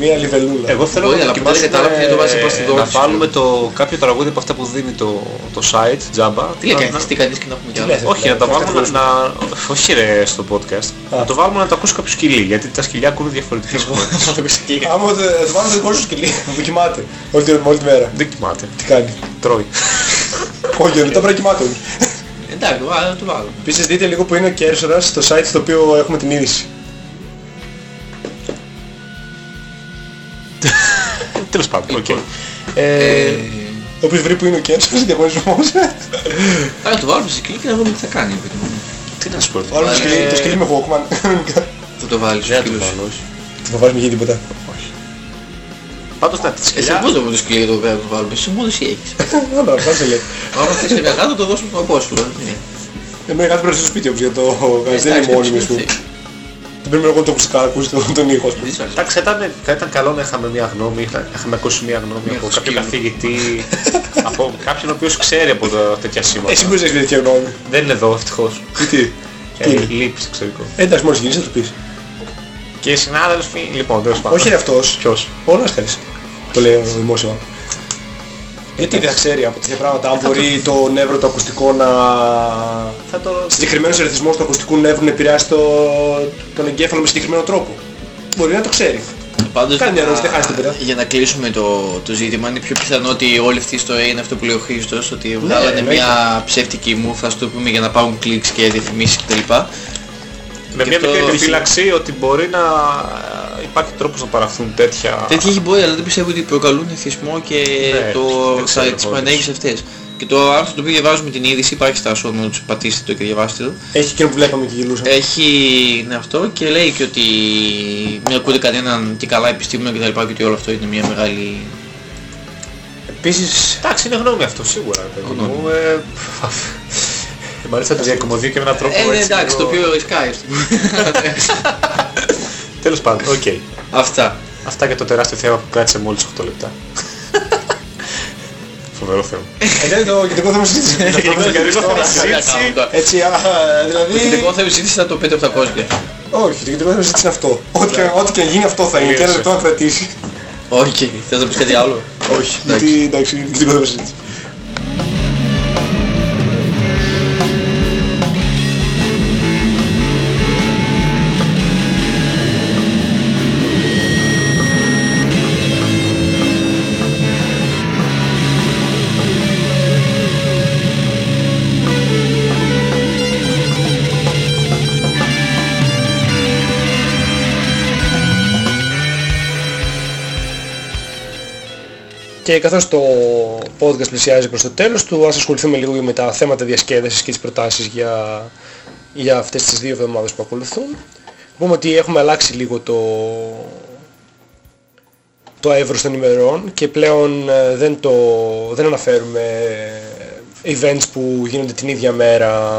μία λιβελούλα. Εγώ θέλω Μπορεί, να αλλά ποτέ δεν δοκιμάσουμε κατάλαβα γιατί το βάζεις προς τη να δόση, βάλουμε ξέρω. το, κάποιο τραγούδι από αυτά που δίνει το, το site, τζάμπα. Τι λέει Να- κανείς, τι κανείς και να έχουμε κι λες, άλλο. Όχι, να τα Θα βάλουμε ακούσουμε. να... Όχι ρε στο podcast. Α. Να το βάλουμε να το ακούσει κάποιος σκυλί, γιατί τα σκυλιά ακούνε διαφορετικές φωνές. Άμα το, το βάλω στο δικό σου σκυλί, που κοιμάται όλη τη, όλη τη μέρα. Δεν κοιμάται. Τι κάνει; Τρώει. Όχι, μετά πρέπει να κοιμάται όμως. Εντάξει, το βάλω, το βάλω. Επίσης δείτε λίγο που είναι ο Κέρσορας στο site στο οποίο έχουμε την είδηση. Τέλος πάντων, οκ. Ε, όποιος βρει που είναι ο Κέρσορας, διαγωνισμός. Άρα το βάλουμε σε σκυλί και να δούμε τι θα κάνει. παιδί μου. Τι να σου πω. Βάλουμε το σκυλί, το σκυλί με Walkman. Θα το βάλεις Δεν στους θα το σκύλους. βάλω, όχι. Δεν θα βάλεις μη γίνει τίποτα. Πάντως ναι, της Εσύ σκυλιά... πώς το με το σκυλί εδώ πέρα να το βάλουμε, εσύ μόνο εσύ έχεις. Όλα, κάτσε λέει. Άμα θες μια γάτα το δώσουμε στον απόστολο. ναι. Εμένα κάτι πρέπει στο σπίτι όμως για το γάζι, δεν Εντάξει, είναι μόνιμη κάποιος σου. Είναι Δεν πρέπει εγώ το ακουστικά, να ακούσει τον- τον ήχο. ας πούμε. θετής. Εντάξει, θα ήταν, θα ήταν καλό να είχαμε μια γνώμη, να είχαμε ακούσει μια γνώμη Μια από κάποιο σκύλο. καθηγητή, από κάποιον ο οποίος ξέρει από τα τέτοια σήματα. Εσύ μπορείς να έχεις τέτοια γνώμη. Δεν είναι εδώ ευτυχώς. Τι. Ε, Τι. λείπει στο εξωτερικό. Ε, Εντάξει, μόλις γίνεις θα του πεις. Και οι συνάδελφοι, λοιπόν, τέλος πάντων. Όχι ρε αυτός. Ποιος; Ο Λάσκαρης. Το λέει ο δημόσιο. Γιατί δεν ξέρει από τέτοια πράγματα, αν μπορεί το νεύρο το ακουστικό να... Θα το... Συγκεκριμένος αριθμός του ακουστικού νεύρου να επηρεάσει το... τον εγκέφαλο με συγκεκριμένο τρόπο. Μπορεί να το ξέρει. Πάντως Κάνει μια για- ερώτηση, δεν χάσει τίποτα. για να κλείσουμε το, το ζήτημα είναι πιο πιθανό ότι όλη αυτή η ιστορία είναι αυτό που λέει ο Χρήστος ότι βγάλανε Ναι, εννοείται. μια ψεύτικη μούφα ας το πούμε για να πάρουν κλικς και διαφημίσεις κτλ. Με Και μια αυτό μικρή έχει- επιφύλαξη ότι μπορεί να υπάρχει τρόπος να παραχθούν τέτοια... Τέτοιοι έχει μπορεί αλλά δεν πιστεύω ότι προκαλούν εθισμό και Ναι, το, δεν ξέρω θα, τις εγώ, παρενέργειες αυτές. Και το άρθρο το οποίο διαβάζουμε την είδηση υπάρχει στα show notes, πατήστε το και διαβάστε το. Έχει εκείνο που βλέπαμε και γελούσαμε. Έχει ναι, αυτό και λέει και ότι μην ακούτε κανέναν και καλά επιστήμονα κτλ. Και, ότι όλο αυτό είναι μια μεγάλη... Επίσης, Εντάξει, είναι γνώμη αυτό, σίγουρα. ρε παιδί Γνώμη. μου. Ε, ε, Μ' αρέσει να το διακομωδεί και με έναν τρόπο Ε, ναι, έτσι εντάξει, το λίγο- οποίο ρισκάει ας το πούμε. (laughs) Τέλος πάντων, οκ. Αυτά. Αυτά για το τεράστιο θέμα που κράτησε μόλις 8 λεπτά. (laughs) Φοβερό θέμα. εντάξει το γενικό θέμα (laughs) συζήτηση. γενικό θέμα Τώρα. συζήτηση. Έτσι, α, Το δηλαδή... τελικό θέμα συζήτηση ήταν το 5800. Όχι, το κεντρικό θέμα συζήτηση είναι αυτό. Ό,τι και- Ό,τι και αν γίνει αυτό θα είναι και ένα λεπτό να κρατήσει. Όχι, θες να πεις κάτι άλλο; Όχι, γιατί εντάξει, είναι κεντρικό θέμα συζήτηση. Και καθώς το podcast πλησιάζει προς το τέλος του, ας ασχοληθούμε λίγο με τα θέματα διασκέδασης και τις προτάσεις για, για αυτές τις δύο εβδομάδες που ακολουθούν. Πούμε ότι έχουμε αλλάξει λίγο το, το εύρος των ημερών και πλέον ε, δεν, το, δεν αναφέρουμε events που γίνονται την ίδια μέρα,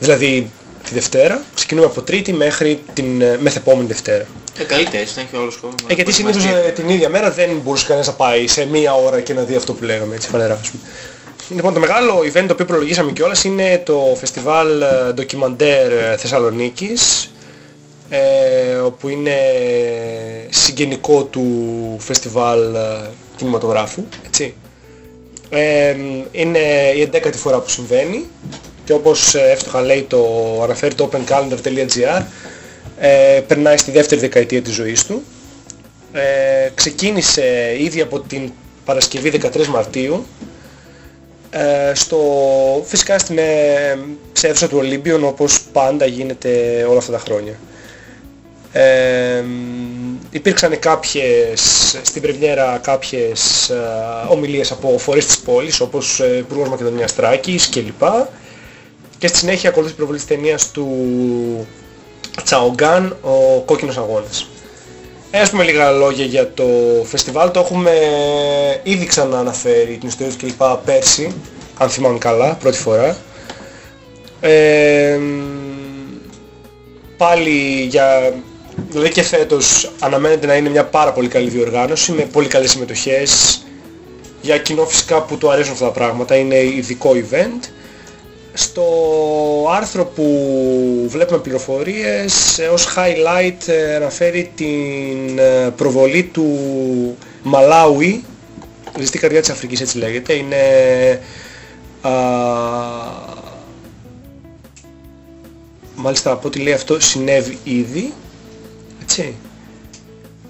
δηλαδή τη Δευτέρα. Ξεκινούμε από Τρίτη μέχρι την ε, μεθεπόμενη Δευτέρα. Ε, καλύτερα έτσι, να έχει όλος κόσμος. Ε, γιατί συνήθως ε, την ίδια μέρα δεν μπορούσε κανένας να πάει σε μία ώρα και να δει αυτό που λέγαμε, έτσι φανερά ας πούμε. Λοιπόν, το μεγάλο event το οποίο προλογίσαμε κιόλας είναι το φεστιβάλ ε, Ντοκιμαντέρ ε, Θεσσαλονίκης, ε, όπου είναι συγγενικό του φεστιβάλ ε, κινηματογράφου, έτσι. Ε, είναι η 11η φορά που συμβαίνει και όπως ε, εύστοχα λέει το αναφέρει το opencalendar.gr ε, περνάει στη δεύτερη δεκαετία της ζωής του. Ε, ξεκίνησε ήδη από την Παρασκευή 13 Μαρτίου ε, στο, φυσικά στην ε, σε αίθουσα του Ολύμπιον όπως πάντα γίνεται όλα αυτά τα χρόνια. Ε, υπήρξαν κάποιες, στην πρεμιέρα κάποιες ε, ομιλίες από φορείς της πόλης όπως ε, Υπουργός Μακεδονίας Τράκης κλπ. Και στη συνέχεια ακολούθησε η προβολή της ταινίας του Τσαογκάν, ο κόκκινος αγώνας. Ε, ας πούμε λίγα λόγια για το φεστιβάλ. Το έχουμε ήδη ξανααναφέρει την ιστορία του κλπ. πέρσι, αν θυμάμαι καλά, πρώτη φορά. Ε, πάλι για... Δηλαδή και φέτος αναμένεται να είναι μια πάρα πολύ καλή διοργάνωση με πολύ καλές συμμετοχές για κοινό φυσικά που του αρέσουν αυτά τα πράγματα. Είναι ειδικό event. Στο άρθρο που βλέπουμε πληροφορίες ε, ως highlight ε, αναφέρει την ε, προβολή του Μαλάουι, ζεστή καρδιά της Αφρικής έτσι λέγεται, είναι α, μάλιστα από ό,τι λέει αυτό συνέβη ήδη, έτσι.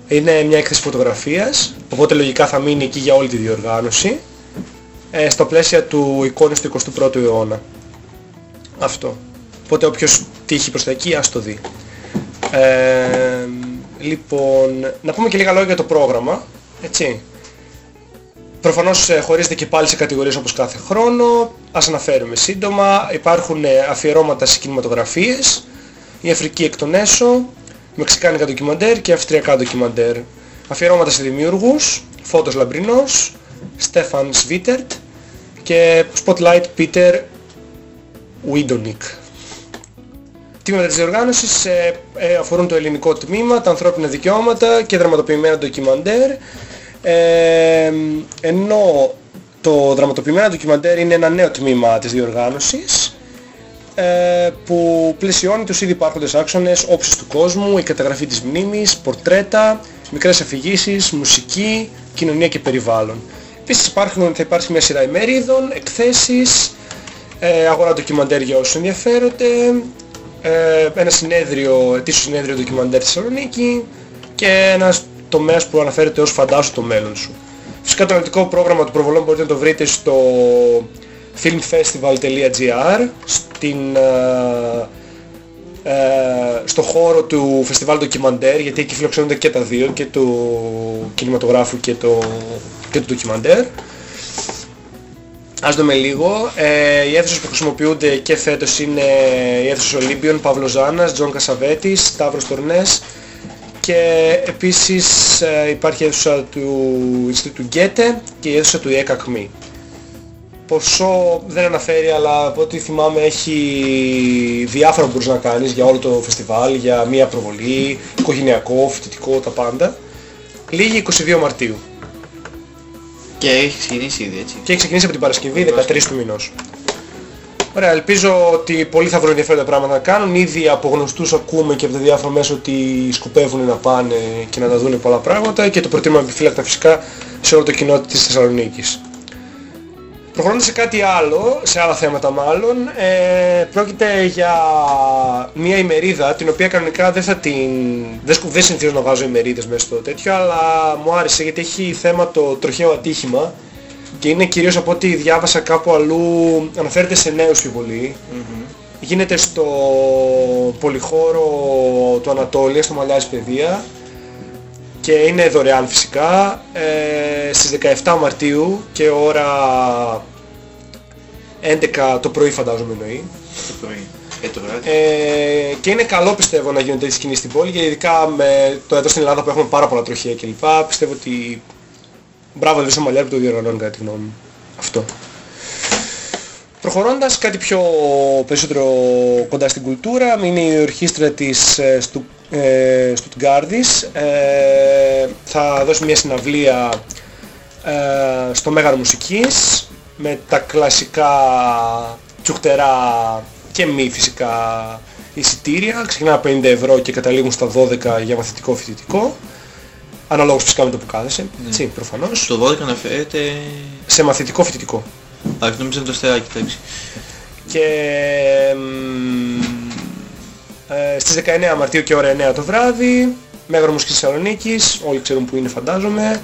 Είναι μια έκθεση φωτογραφίας, οπότε λογικά θα μείνει εκεί για όλη τη διοργάνωση, ε, στα πλαίσια του εικόνες του 21ου αιώνα. Αυτό. Οπότε όποιος τύχει προς τα εκεί ας το δει. Ε, λοιπόν, να πούμε και λίγα λόγια για το πρόγραμμα. Έτσι. Προφανώς ε, χωρίζεται και πάλι σε κατηγορίες όπως κάθε χρόνο. Ας αναφέρουμε σύντομα. Υπάρχουν ε, αφιερώματα σε κινηματογραφίες. Η Αφρική εκ των έσω. Μεξικάνικα ντοκιμαντέρ και αυστριακά ντοκιμαντέρ. Αφιερώματα σε δημιούργους. Φώτος Λαμπρινός. Στέφαν Σβίτερτ. Και Spotlight Peter Widonick. Τμήματα της διοργάνωσης ε, ε, αφορούν το ελληνικό τμήμα, τα ανθρώπινα δικαιώματα και δραματοποιημένα ντοκιμαντέρ. Ε, ενώ το δραματοποιημένα ντοκιμαντέρ είναι ένα νέο τμήμα της διοργάνωσης ε, που πλαισιώνει τους ήδη υπάρχοντες άξονες όψεις του κόσμου, η καταγραφή της μνήμης, πορτρέτα, μικρές αφηγήσεις, μουσική, κοινωνία και περιβάλλον. Επίσης υπάρχουν, θα υπάρχει μια σειρά ημερίδων, εκθέσεις, ε, αγορά ντοκιμαντέρ για όσους ενδιαφέρονται, ε, ένα συνέδριο, ετήσιο συνέδριο ντοκιμαντέρ στη Θεσσαλονίκη και ένας τομέας που αναφέρεται ως φαντάσου το μέλλον σου. Φυσικά το αναλυτικό πρόγραμμα του προβολών μπορείτε να το βρείτε στο filmfestival.gr στην, ε, ε, στο χώρο του φεστιβάλ ντοκιμαντέρ γιατί εκεί φιλοξενούνται και τα δύο και του κινηματογράφου και το, και του ντοκιμαντέρ. Ας δούμε λίγο. Ε, οι αίθουσες που χρησιμοποιούνται και φέτος είναι οι αίθουσες Ολύμπιον, Παύλος Ζάνας, Τζον Κασαβέτης, Σταύρος Τορνές και επίσης ε, υπάρχει η αίθουσα του Ινστιτούτου Γκέτε και η αίθουσα του ΙΕΚΑΚΜΗ. Ποσό δεν αναφέρει αλλά από ό,τι θυμάμαι έχει διάφορα που μπορείς να κάνεις για όλο το φεστιβάλ, για μία προβολή, οικογενειακό, φοιτητικό, τα πάντα. Λίγη 22 Μαρτίου. Και έχει ξεκινήσει ήδη έτσι. Και έχει ξεκινήσει από την Παρασκευή 13 του μηνός. Ωραία, ελπίζω ότι πολλοί θα βρουν ενδιαφέροντα πράγματα να κάνουν. Ήδη από γνωστούς ακούμε και από τα διάφορα μέσα ότι σκοπεύουν να πάνε και να τα δουν πολλά πράγματα και το προτείνουμε επιφύλακτα φυσικά σε όλο το κοινό της Θεσσαλονίκης. Προχωρώντας σε κάτι άλλο, σε άλλα θέματα μάλλον, ε, πρόκειται για μια ημερίδα την οποία κανονικά δεν θα την... δεν, σκου- δεν συνηθίζω να βάζω ημερίδες μέσα στο τέτοιο, αλλά μου άρεσε γιατί έχει θέμα το τροχαίο ατύχημα και είναι κυρίως από ό,τι διάβασα κάπου αλλού, αναφέρεται σε νέους πιο πολύ. Γίνεται στο πολυχώρο του Ανατόλια, στο Μαλλιάς Παιδεία και είναι δωρεάν φυσικά ε, στις 17 Μαρτίου και ώρα 11 το πρωί φαντάζομαι εννοεί Το πρωί. Ε, το βράδυ. ε, και είναι καλό πιστεύω να γίνονται έτσι κινήσεις στην πόλη και ειδικά με το εδώ στην Ελλάδα που έχουμε πάρα πολλά τροχεία κλπ πιστεύω ότι μπράβο δηλαδή στο Μαλλιάρ που το διοργανώνει κατά τη γνώμη μου αυτό Προχωρώντας κάτι πιο περισσότερο κοντά στην κουλτούρα είναι η ορχήστρα της ε, Στου, ε, Στουτγκάρδης ε, θα δώσει μια συναυλία ε, στο Μέγαρο Μουσικής με τα κλασικά τσουχτερά και μη φυσικά εισιτήρια. Ξεκινά από 50 ευρώ και καταλήγουν στα 12 για μαθητικό φοιτητικό. Αναλόγως φυσικά με το που κάθεσαι έτσι προφανώς. Το 12 αναφέρεται... σε μαθητικό φοιτητικό. Α, νόμιζα είναι το στεράκι, εντάξει. και μ, ε, στις 19 Μαρτίου και ώρα 9 το βράδυ Μέγαρο Μουσικής Θεσσαλονίκης όλοι ξέρουν που είναι φαντάζομαι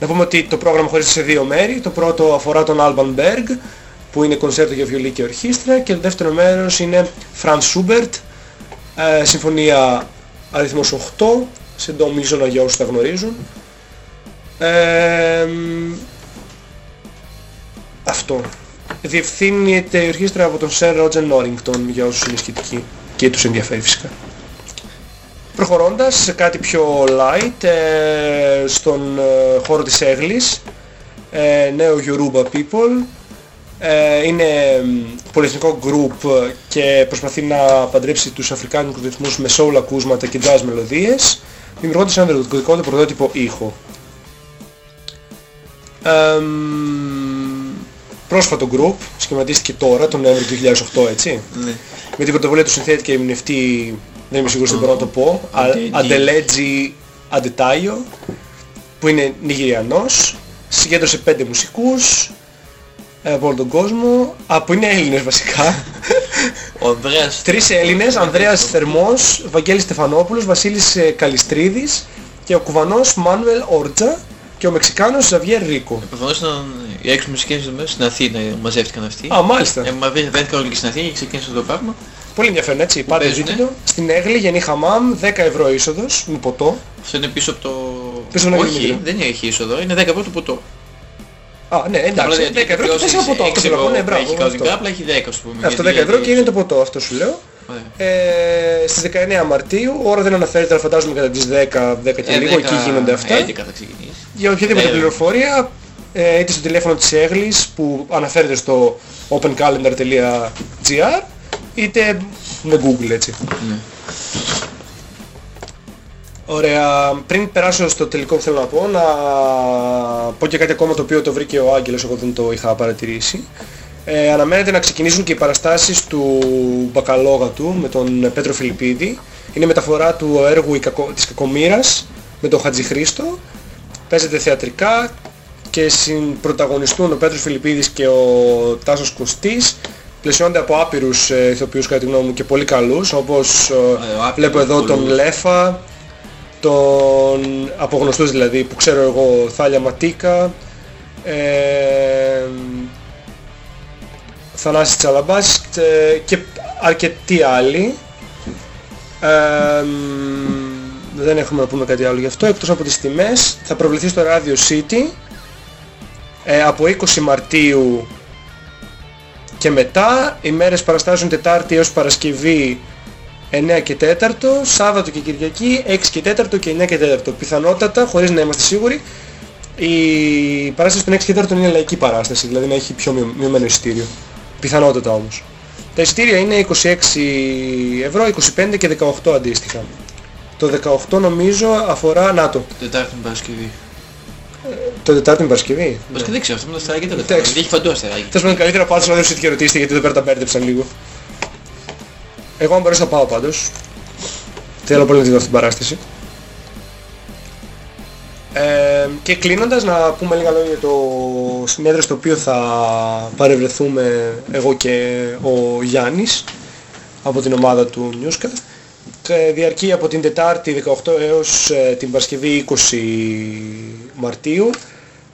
να πούμε ότι το πρόγραμμα χωρίζεται σε δύο μέρη το πρώτο αφορά τον Alban Berg που είναι κονσέρτο για βιολί και ορχήστρα και το δεύτερο μέρος είναι Franz Schubert ε, συμφωνία αριθμός 8 σε ντο μίζωνα για όσους τα γνωρίζουν ε, μ, αυτό. Διευθύνεται η ορχήστρα από τον Sir Roger Norrington για όσους είναι σχετικοί και τους ενδιαφέρει φυσικά. Προχωρώντας σε κάτι πιο light, ε, στον ε, χώρο της Έγλης, ε, νέο Yoruba People, ε, είναι μ, πολυεθνικό group και προσπαθεί να παντρέψει τους αφρικάνικους ρυθμούς με soul ακούσματα και jazz μελωδίες, δημιουργώντας ένα δικό του πρωτότυπο ήχο. Εμ, πρόσφατο group, σχηματίστηκε τώρα, τον Νοέμβριο του 2008, έτσι. Ναι. Με την πρωτοβουλία του συνθέτη και ερμηνευτή, δεν είμαι σίγουρος τι μπορώ να το πω, Αντε- Αντελέτζι Αντετάιο, που είναι Νιγηριανός, συγκέντρωσε πέντε μουσικούς ε, από όλο τον κόσμο, α, που είναι Έλληνες βασικά. Ο Ανδρέας... Τρεις Έλληνες, Ανδρέας Θερμός, Βαγγέλης Στεφανόπουλος, Βασίλης ε, Καλιστρίδης και ο Κουβανός Μάνουελ Όρτζα και ο Μεξικάνος Ζαβιέρ Ρίκο. Προφανώς ήταν οι έξι μουσικές δομές στην Αθήνα μαζεύτηκαν αυτοί. Α, μάλιστα. Ε, μα βρέθηκαν όλοι και στην Αθήνα και ξεκίνησε αυτό το πράγμα. Πολύ ενδιαφέρον έτσι, πάρτε παίζουνε. ζήτητο. Στην Έγλη, Γενή Χαμάμ, 10 ευρώ είσοδος, με ποτό. Αυτό είναι πίσω από το... Πίσω από το Όχι, Αγγλίδιο. δεν έχει είσοδο, είναι 10 ευρώ το ποτό. Α, ναι, εντάξει, 10 ευρώ και θες ένα ποτό. Αυτό ευρώ, λέω, ναι, μπράβο. έχει κανονικά, αυτό. απλά έχει 10 ας πούμε. Αυτό 10 γιατί- ευρώ και είναι το ποτό, αυτό σου λέω. Ωραία. Ε, στις 19 Μαρτίου, ώρα δεν αναφέρεται, αλλά φαντάζομαι κατά τις 10, 10 και Ε, λίγο, 10, εκεί γίνονται αυτά. 11 θα ξεκινήσει. Για οποιαδήποτε Ναι. πληροφορία, ε, είτε στο τηλέφωνο της Έγλης που αναφέρεται στο opencalendar.gr είτε με Google έτσι. Ναι. Ωραία. Πριν περάσω στο τελικό που θέλω να πω, να πω και κάτι ακόμα το οποίο το βρήκε ο Άγγελος, εγώ δεν το είχα παρατηρήσει. Ε, αναμένεται να ξεκινήσουν και οι παραστάσεις του Μπακαλόγα του με τον Πέτρο Φιλιππίδη. Είναι μεταφορά του έργου «Η Κακο- της Κακομήρας με τον Χατζη Χρήστο. Παίζεται θεατρικά και συμπροταγωνιστούν ο Πέτρος Φιλιππίδης και ο Τάσος Κωστής. Πλαισιώνται από άπειρους ε, ηθοποιούς κατά τη γνώμη μου και πολύ καλούς όπως ε, άπειρους, βλέπω εδώ τον πολλούς. Λέφα, τον από γνωστούς δηλαδή που ξέρω εγώ Θάλια Ματίκα, ε, Θανάσης Τσαλαμπάς ε, και αρκετοί άλλοι. Ε, μ, δεν έχουμε να πούμε κάτι άλλο γι' αυτό εκτός από τις τιμές. Θα προβληθεί στο Radio City ε, από 20 Μαρτίου και μετά. Οι μέρες παραστάσεων Τετάρτη έως Παρασκευή 9 και 4, Σάββατο και Κυριακή 6 και 4 και 9 και 4. Πιθανότατα, χωρίς να είμαστε σίγουροι, η παράσταση των 6 και 4 είναι λαϊκή παράσταση, δηλαδή να έχει πιο μειω- μειωμένο εισιτήριο. Πιθανότατα όμως. Τα εισιτήρια είναι 26 ευρώ, 25 και 18 αντίστοιχα. Το 18 νομίζω αφορά, να το, Τετάρτη την Παρασκευή. Το Τετάρτη με Παρασκευή. Μας και δεν ξέρω, αυτό με το αστεράκι δεν το Εντάξει. ξέρω. Έχει φαντό αστεράκι. Θες να είναι καλύτερα πάντως να δεν σου είχε ρωτήσει γιατί εδώ πέρα τα μπέρδεψαν λίγο. Εγώ αν μπορέσω να πάω πάντως. Θέλω πολύ να τη δω αυτή την παράσταση. Ε, και κλείνοντας να πούμε λίγα λόγια για το συνέδριο στο οποίο θα παρευρεθούμε εγώ και ο Γιάννης από την ομάδα του Newscast. Και διαρκεί από την Τετάρτη 18 έως ε, την Παρασκευή 20 Μαρτίου.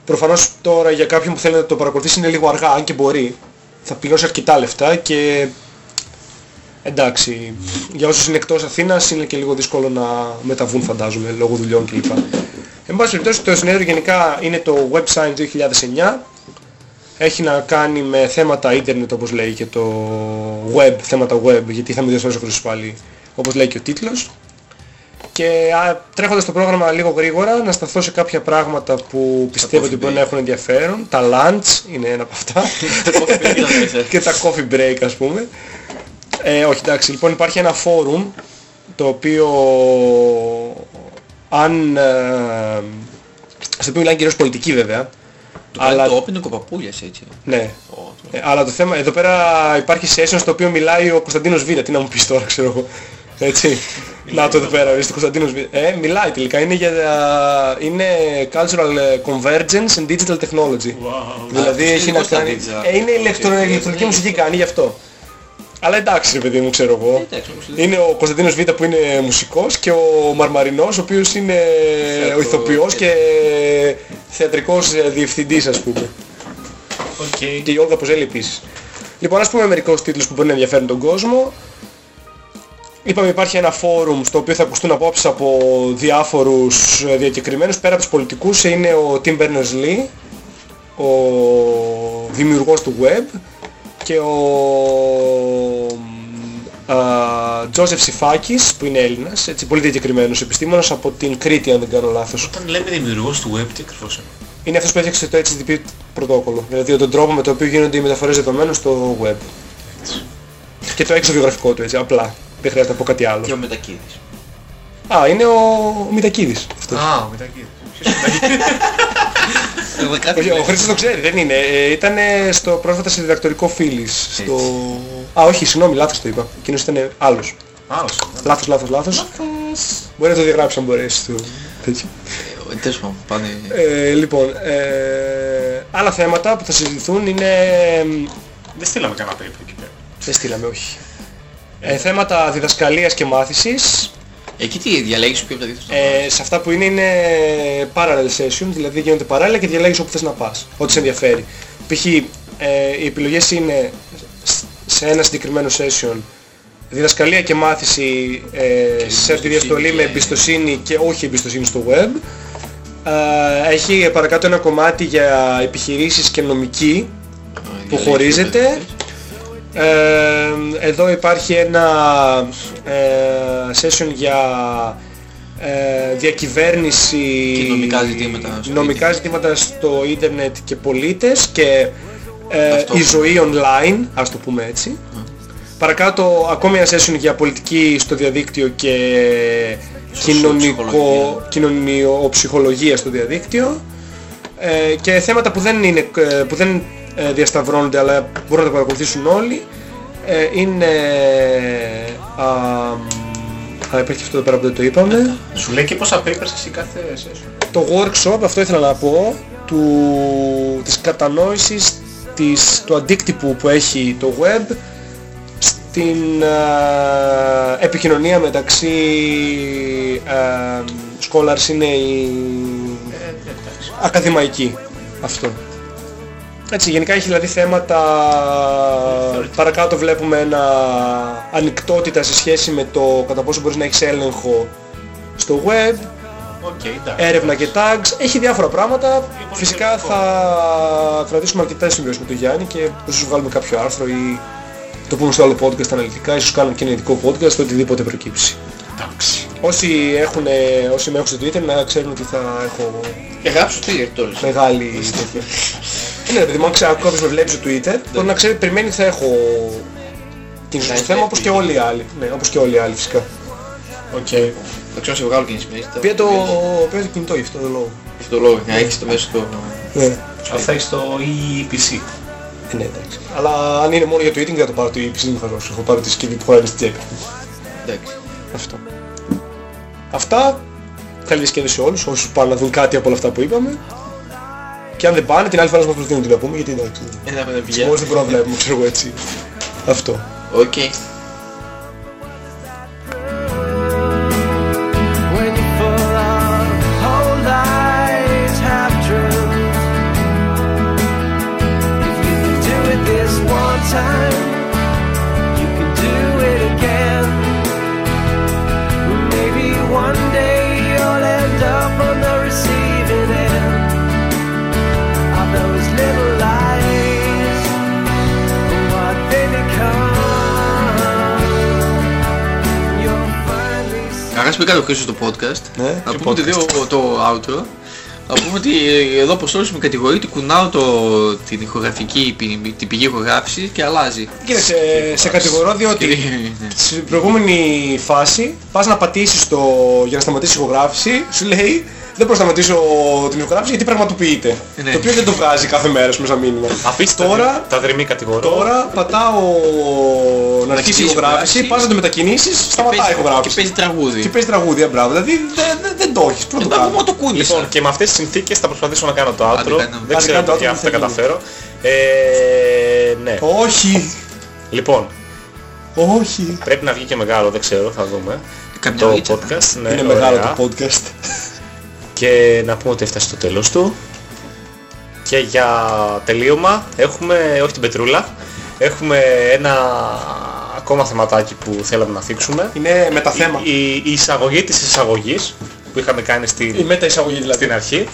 Προφανώς τώρα για κάποιον που θέλει να το παρακολουθήσει είναι λίγο αργά, αν και μπορεί. Θα πληρώσει αρκετά λεφτά και εντάξει, για όσους είναι εκτός Αθήνας είναι και λίγο δύσκολο να μεταβούν φαντάζομαι λόγω δουλειών κλπ. Εν πάση περιπτώσει το συνέδριο γενικά είναι το website 2009. Έχει να κάνει με θέματα ίντερνετ όπως λέει και το web, θέματα web, γιατί θα μην διορθώσει ο Χρήστος πάλι όπως λέει και ο τίτλος. Και α, τρέχοντας το πρόγραμμα λίγο γρήγορα να σταθώ σε κάποια πράγματα που πιστεύω coffee ότι μπορεί break. να έχουν ενδιαφέρον. Τα lunch είναι ένα από αυτά. και τα coffee break ας πούμε. Ε, όχι εντάξει, λοιπόν υπάρχει ένα φόρουμ το οποίο αν... Ε, στο οποίο μιλάνε κυρίως πολιτική βέβαια. Αλλά Αλλά, το open είναι κοπαπούλιας έτσι. ναι. Ω, το- Ε, αλλά το θέμα, εδώ πέρα υπάρχει session στο οποίο μιλάει ο Κωνσταντίνος Β. Τι να μου πεις τώρα, ξέρω εγώ. Έτσι. να το εδώ πέρα, ορίστε Κωνσταντίνος Β. Ε, μιλάει τελικά. Είναι για... είναι Cultural Convergence and Digital Technology. Δηλαδή Α, έχει να φυσικός τα κάνει... digital. Ε, είναι ηλεκτρο- ηλεκτρονική μουσική κάνει γι' αυτό. Αλλά εντάξει ρε παιδί μου, ξέρω εγώ. Εντάξει, όπως λέει. Είναι ο Κωνσταντίνος Β που είναι μουσικός και ο Μαρμαρινός ο οποίος είναι ο Θεατρο- ηθοποιός και θεατρικός ε, διευθυντής ας πούμε. Οκ. Και η Όλγα Ποζέλη επίσης. Λοιπόν, ας πούμε μερικούς τίτλους που μπορεί να ενδιαφέρουν τον κόσμο. Είπαμε υπάρχει ένα φόρουμ στο οποίο θα ακουστούν απόψεις από διάφορους ε, διακεκριμένους. Πέρα από τους πολιτικούς είναι ο Tim Berners-Lee, ο δημιουργός του web και ο α, Τζόσεφ Σιφάκης που είναι Έλληνας, έτσι πολύ διακεκριμένος επιστήμονας από την Κρήτη αν δεν κάνω λάθος. Όταν λέμε δημιουργός του web, τι ακριβώς είναι. Είναι αυτός που έφτιαξε το HTTP πρωτόκολλο. Δηλαδή τον τρόπο με τον οποίο γίνονται οι μεταφορές δεδομένων στο web. Και το έξω βιογραφικό του έτσι, απλά. Δεν χρειάζεται να πω κάτι άλλο. Και ο Μετακίδης. Α, είναι ο Μητακίδης. αυτός. Α, ο Μητακίδης. Ποιος είναι ο Μητακίδης; (laughs) Όχι, ο Χρήστος το ξέρει, δεν είναι. Ε, ήταν στο πρόσφατα σε διδακτορικό φίλης. Στο... Α, όχι, συγγνώμη, λάθος το είπα. Εκείνος ήταν άλλος. Άλλος. Λάθος, λάθος, λάθος. Μπορεί να το διαγράψει αν μπορέσει. Το... τέτοιο. Ε, Τέλος πάντων, πάνε... Ε, λοιπόν, ε, άλλα θέματα που θα συζητηθούν είναι... Δεν στείλαμε κανένα paper εκεί πέρα. Δεν στείλαμε, όχι. Ε, θέματα διδασκαλίας και μάθησης. Εκεί τι διαλέγεις ποιο από τα δύο θες να Ε, σε αυτά που είναι είναι parallel session, δηλαδή γίνονται παράλληλα και διαλέγεις όπου θες να πας, ό,τι σε ενδιαφέρει. Π.χ. Ε, οι επιλογές είναι σ- σε ένα συγκεκριμένο session διδασκαλία και μάθηση ε, σε αντιδιαστολή και- με εμπιστοσύνη και όχι εμπιστοσύνη στο web. Ε, έχει παρακάτω ένα κομμάτι για επιχειρήσεις και νομική πας. που Διαλέγεις χωρίζεται. Ποιο θες. Ε, εδώ υπάρχει ένα ε, session για ε, διακυβέρνηση Και νομικά ζητήματα στο νομικά ίντερνετ. ζητήματα στο ίντερνετ και πολίτες και ε, Αυτό. η ζωή online, ας το πούμε έτσι. Παρακάτω ακόμη ένα session για πολιτική στο διαδίκτυο και κοινωνικό, Σοσιοψυχολογία. κοινωνιοψυχολογία στο διαδίκτυο ε, και θέματα που δεν, είναι, ε, που δεν ε, διασταυρώνονται αλλά μπορούν να τα παρακολουθήσουν όλοι ε, είναι α, α, υπάρχει και αυτό εδώ πέρα που δεν το είπαμε Σου λέει και πόσα papers εσύ κάθε session. το workshop, αυτό ήθελα να πω του, της κατανόησης της, του αντίκτυπου που έχει το web στην α, επικοινωνία μεταξύ α, scholars είναι η ακαδημαϊκή αυτό. Έτσι, γενικά έχει δηλαδή θέματα, παρακάτω βλέπουμε ένα ανοιχτότητα σε σχέση με το κατά πόσο μπορείς να έχεις έλεγχο στο web, OK, εντάξει. έρευνα και tags, έχει διάφορα πράγματα. πολύ Φυσικά θετικό. θα κρατήσουμε αρκετές σημειώσεις με τον Γιάννη και ίσως βγάλουμε κάποιο άρθρο ή το πούμε στο άλλο podcast αναλυτικά, ίσως κάνουμε και ένα ειδικό podcast, το οτιδήποτε προκύψει. Εντάξει. Όσοι, έχουν, όσοι με έχουν στο Twitter να ξέρουν ότι θα έχω Και γράψω το Twitter τώρα. εσύ. μεγάλη (laughs) τέτοια. Ε, Ναι, παιδί μου, αν ξέρω κάποιος με βλέπει στο Twitter, μπορεί να ξέρει, περιμένει ότι θα έχω κίνηση στο Θα θέμα έχει όπως και όλοι οι άλλοι. Ναι, όπως και όλοι οι άλλοι φυσικά. Οκ. Δεν ξέρω σε βγάλω και σημαίνει. Πήρε το, πήρε το κινητό γι' αυτό το λόγο. Αυτό λόγο, να έχεις το μέσα στο... Ναι. Αυτό θα έχεις το EPC. Ε, ναι, εντάξει. Αλλά αν είναι μόνο για το eating θα το πάρω το EPC μου χαζός. Έχω πάρει τη συσκευή που χωράει στη τσέπη. Εντάξει. Αυτό. Αυτά. Καλή διασκέδαση σε όλους όσους πάνε να δουν κάτι από όλα αυτά που είπαμε. Και αν δεν πάνε, την άλλη φορά να μας προτείνουν τι να πούμε, γιατί εντάξει. Ένα με πηγαίνει. Μόλις δεν μπορούμε να βλέπουμε, ξέρω εγώ έτσι. Αυτό. Οκ. When you're finally see. Αγάς πήγα το Χρήστο στο podcast. Ναι, Να τι πούμε ότι δύο το outro. Να πούμε ότι εδώ Αποστόλης με κατηγορεί ότι κουνάω το, την ηχογραφική, πι- την πηγή ηχογράφηση και αλλάζει. Κοίταξε, σε κατηγορώ διότι Ναι. στην προηγούμενη φάση πας να πατήσεις το για να σταματήσεις η ηχογράφηση, σου λέει δεν μπορώ να σταματήσω την ηχογράφηση γιατί πραγματοποιείται. Ναι. Το οποίο δεν το βγάζει κάθε μέρα σου μέσα μήνυμα. Αφήστε Τώρα- τα δρυμή κατηγορώ. Τώρα πατάω να αρχίσει η αρχίσει η ηχογράφηση, ηχογράφηση. πας να το μετακινήσεις, σταματάει η Και ηχογράφηση. παίζει τραγούδι. Και παίζει τραγούδια, μπράβο. Δηλαδή δεν, δεν, δεν το έχεις, πρώτο Και τα πούμε πράγμα. το κούνησα. Λοιπόν, και με αυτές τις συνθήκες θα προσπαθήσω να κάνω το Άντε, outro. κάνε. Δεν Άντε, ξέρω κάνε το τι outro, αν θα δεν θα καταφέρω. Ε, ναι. Όχι, Λοιπόν, όχι. πρέπει να βγει και μεγάλο, δεν ξέρω, θα δούμε. Καμιά Το ρίτσα. podcast, ναι, Είναι ωραία. μεγάλο το podcast. Και να πούμε ότι έφτασε στο τέλος του. Και για τελείωμα έχουμε, όχι την πετρούλα, έχουμε ένα ακόμα θεματάκι που θέλαμε να θίξουμε. Είναι μεταθέμα. Η, η, η εισαγωγή της εισαγωγής που είχαμε κάνει στην, Η μεταεισαγωγή δηλαδή. στην αρχή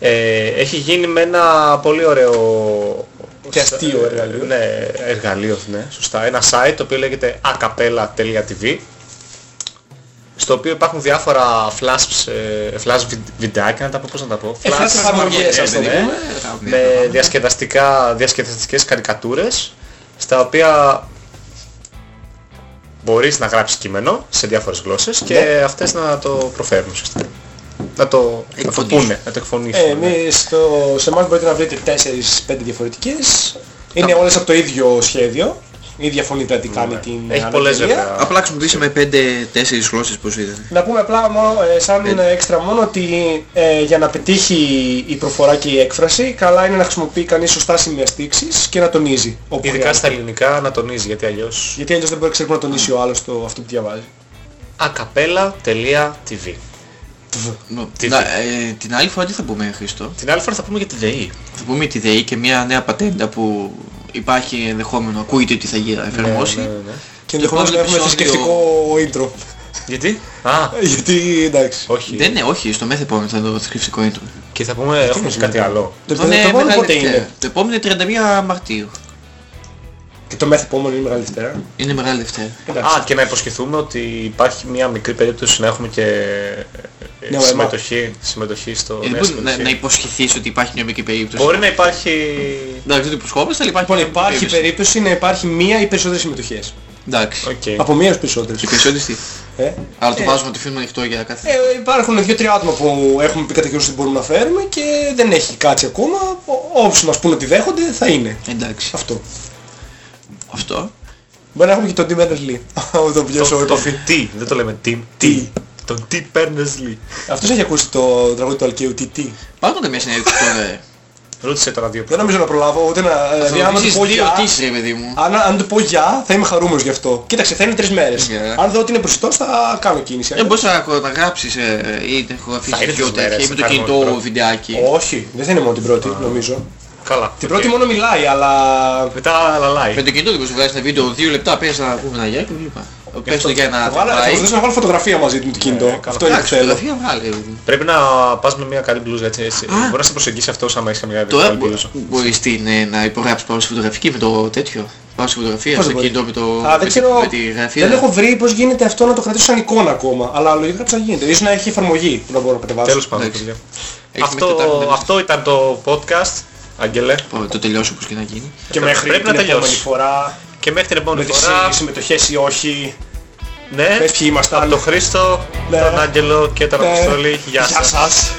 ε, έχει γίνει με ένα πολύ ωραίο Και αστείο εργαλείο. Ναι, εργαλείο, ναι, σωστά. Ένα site το οποίο λέγεται acapella.tv στο οποίο υπάρχουν διάφορα flash, ε, flash βι- βιντεάκια, να τα πω, πώς να τα πω. Ε, flash εφαρμογές, ναι, ας το ναι, πούμε. με διασκεδαστικά, διασκεδαστικές καρικατούρες στα οποία μπορείς να γράψεις κείμενο σε διάφορες γλώσσες και Ναι. αυτές να το προφέρουν ουσιαστικά. Να το, να το Εκφωνήσουν. πούνε, να το εκφωνήσουν. Ε, ναι. εμείς το, σε εμάς μπορείτε να βρείτε 4-5 διαφορετικές. Είναι όλες από το ίδιο σχέδιο. Η ίδια φωνή δηλαδή κάνει την Ναι. Έχει πολλές αναγγελία. βέβαια. Απλά χρησιμοποιήσαμε 5-4 γλώσσες πως είδατε. Να πούμε απλά μόνο, ε, σαν έξτρα μόνο ότι ε, για να πετύχει η προφορά και η έκφραση καλά είναι να χρησιμοποιεί κανείς σωστά σημειαστήξεις και να τονίζει. όπου Ειδικά χρειάζεται. στα ελληνικά να τονίζει γιατί αλλιώς Γιατί αλλιώς δεν μπορεί ξέρει να τονίσει ο άλλος το, αυτό που διαβάζει. acapella.tv Νο- Τι να, θε- ε, την άλλη φορά τι θα πούμε Χρήστο. Την άλλη φορά θα πούμε για τη ΔΕΗ. Θα πούμε τη ΔΕΗ και μια νέα πατέντα που υπάρχει ενδεχόμενο, ακούγεται ότι θα γίνει εφαρμόσει. Ναι, ναι, ναι. Και ενδεχομένως να έχουμε επεισόδιο- θρησκευτικό intro. Γιατί; Α, Γιατί εντάξει. όχι. Δεν είναι, όχι, στο μεθεπόμενο θα είναι το θρησκευτικό intro. Και θα πούμε, έχουμε και κάτι άλλο. Το, Το το, είναι το επόμενο Μεγάλη πότε Δευτέρα. είναι. Το επόμενο είναι 31 Μαρτίου. Και το μεθ επόμενο είναι Μεγάλη Δευτέρα. Είναι Μεγάλη Δευτέρα. Εντάξει. Α, και να υποσχεθούμε ότι υπάρχει μια μικρή περίπτωση να έχουμε και ε, Ναι, συμμετοχή, συμμετοχή στο Ε, νέα μπορεί να, συμμετοχή. να υποσχεθείς ότι υπάρχει μια μικρή περίπτωση; Μπορεί να υπάρχει... Εντάξει, δεν το υποσχόμαστε, αλλά υπάρχει Λοιπόν, μια μικρή υπάρχει περίπτωση. περίπτωση να υπάρχει μία ή περισσότερες συμμετοχές. Εντάξει. Οκ. Από μία ως περισσότερες. Και περισσότερες τι; Ε; Αλλά το Ε. βάζουμε το αφήνουμε ανοιχτό για κάθε... Ε, υπάρχουν δύο-τρία άτομα που έχουμε πει κατά καιρούς ότι μπορούμε να φέρουμε και δεν έχει κάτσει ακόμα. Ό- Όσοι μας πούνε ότι δέχονται θα είναι. Εντάξει. Αυτό. Αυτό. Μπορεί να έχουμε και τον Tim Berners-Lee. (laughs) Αυτό το πιάσω Το, το εγώ. τι, δεν το λέμε team, τι. Τον τι παίρνες λί. Αυτός έχει ακούσει το τραγούδι του Αλκαίου τι τι. Πάμε καμία συνέντευξη τώρα. ε. Ρώτησε τώρα δύο Δεν νομίζω να προλάβω ούτε να... Δηλαδή άμα του Ρωτήσεις πω δύο γεια, ερωτήσεις ρε παιδί μου. αν, αν του πω γεια θα είμαι χαρούμενος γι' αυτό. Κοίταξε θα είναι τρεις μέρες. Yeah. Αν δω ότι είναι προσιτός θα κάνω κίνηση. Δεν μπορείς να, να γράψεις ε, ή να έχω Θα αφήσει είναι πιο τις μέρες, τέτοια ή με το θα κάνουμε την κινητό πρώτη. βιντεάκι. Όχι, δεν θα είναι μόνο την πρώτη νομίζω. Καλά. Την οκ. πρώτη μόνο μιλάει αλλά... Μετά λαλάει. Με το κινητό δεν μπορείς να βγάλεις ένα βίντεο δύο λεπτά, πες να πούμε ένα γεια και λοιπά. Πες το για Θα ένα βάλω- θα τραπάει. προσπαθήσω να βάλω φωτογραφία μαζί του με το κινητό. καλά. Αυτό είναι που Εντάξει, θέλω. φωτογραφία βγάλε. Πρέπει να πας με μια καλή μπλούζα έτσι. έτσι. Μπορεί να σε προσεγγίσει αυτός άμα έχεις καμιά Τώρα καλή μπο- μπλούζα. μπορείς την, ε, να υπογράψεις πάνω στη φωτογραφική με το τέτοιο. Πάνω στη φωτογραφία, Πώς στο δεν μπορείς. κινητό με το... Α, δεν με τη- ξέρω, με τη γραφεία. δεν έχω βρει πώς γίνεται αυτό να το κρατήσω σαν εικόνα ακόμα. Αλλά λογικά πώς θα γίνεται. Ίσως να έχει εφαρμογή που να μπορώ να κατεβάσω. Τέλος πάντων, Εντάξει. παιδιά. Έχεις Αυτό, μέχρι Τετάρτη να αυτό ήταν το podcast, Άγγελε. τελειώσεις. Το τελειώσω όπως και να γίνει. Και μέχρι Πρέπει την να τελειώσει. επόμενη φορά Και μέχρι την με επόμενη τις φορά, συμμετοχές ή όχι. Ναι, Πες ποιοι ήμασταν. από τον Χρήστο, Ναι. τον Άγγελο και τον Ναι. Αποστόλη. Γεια Γεια σας. σας.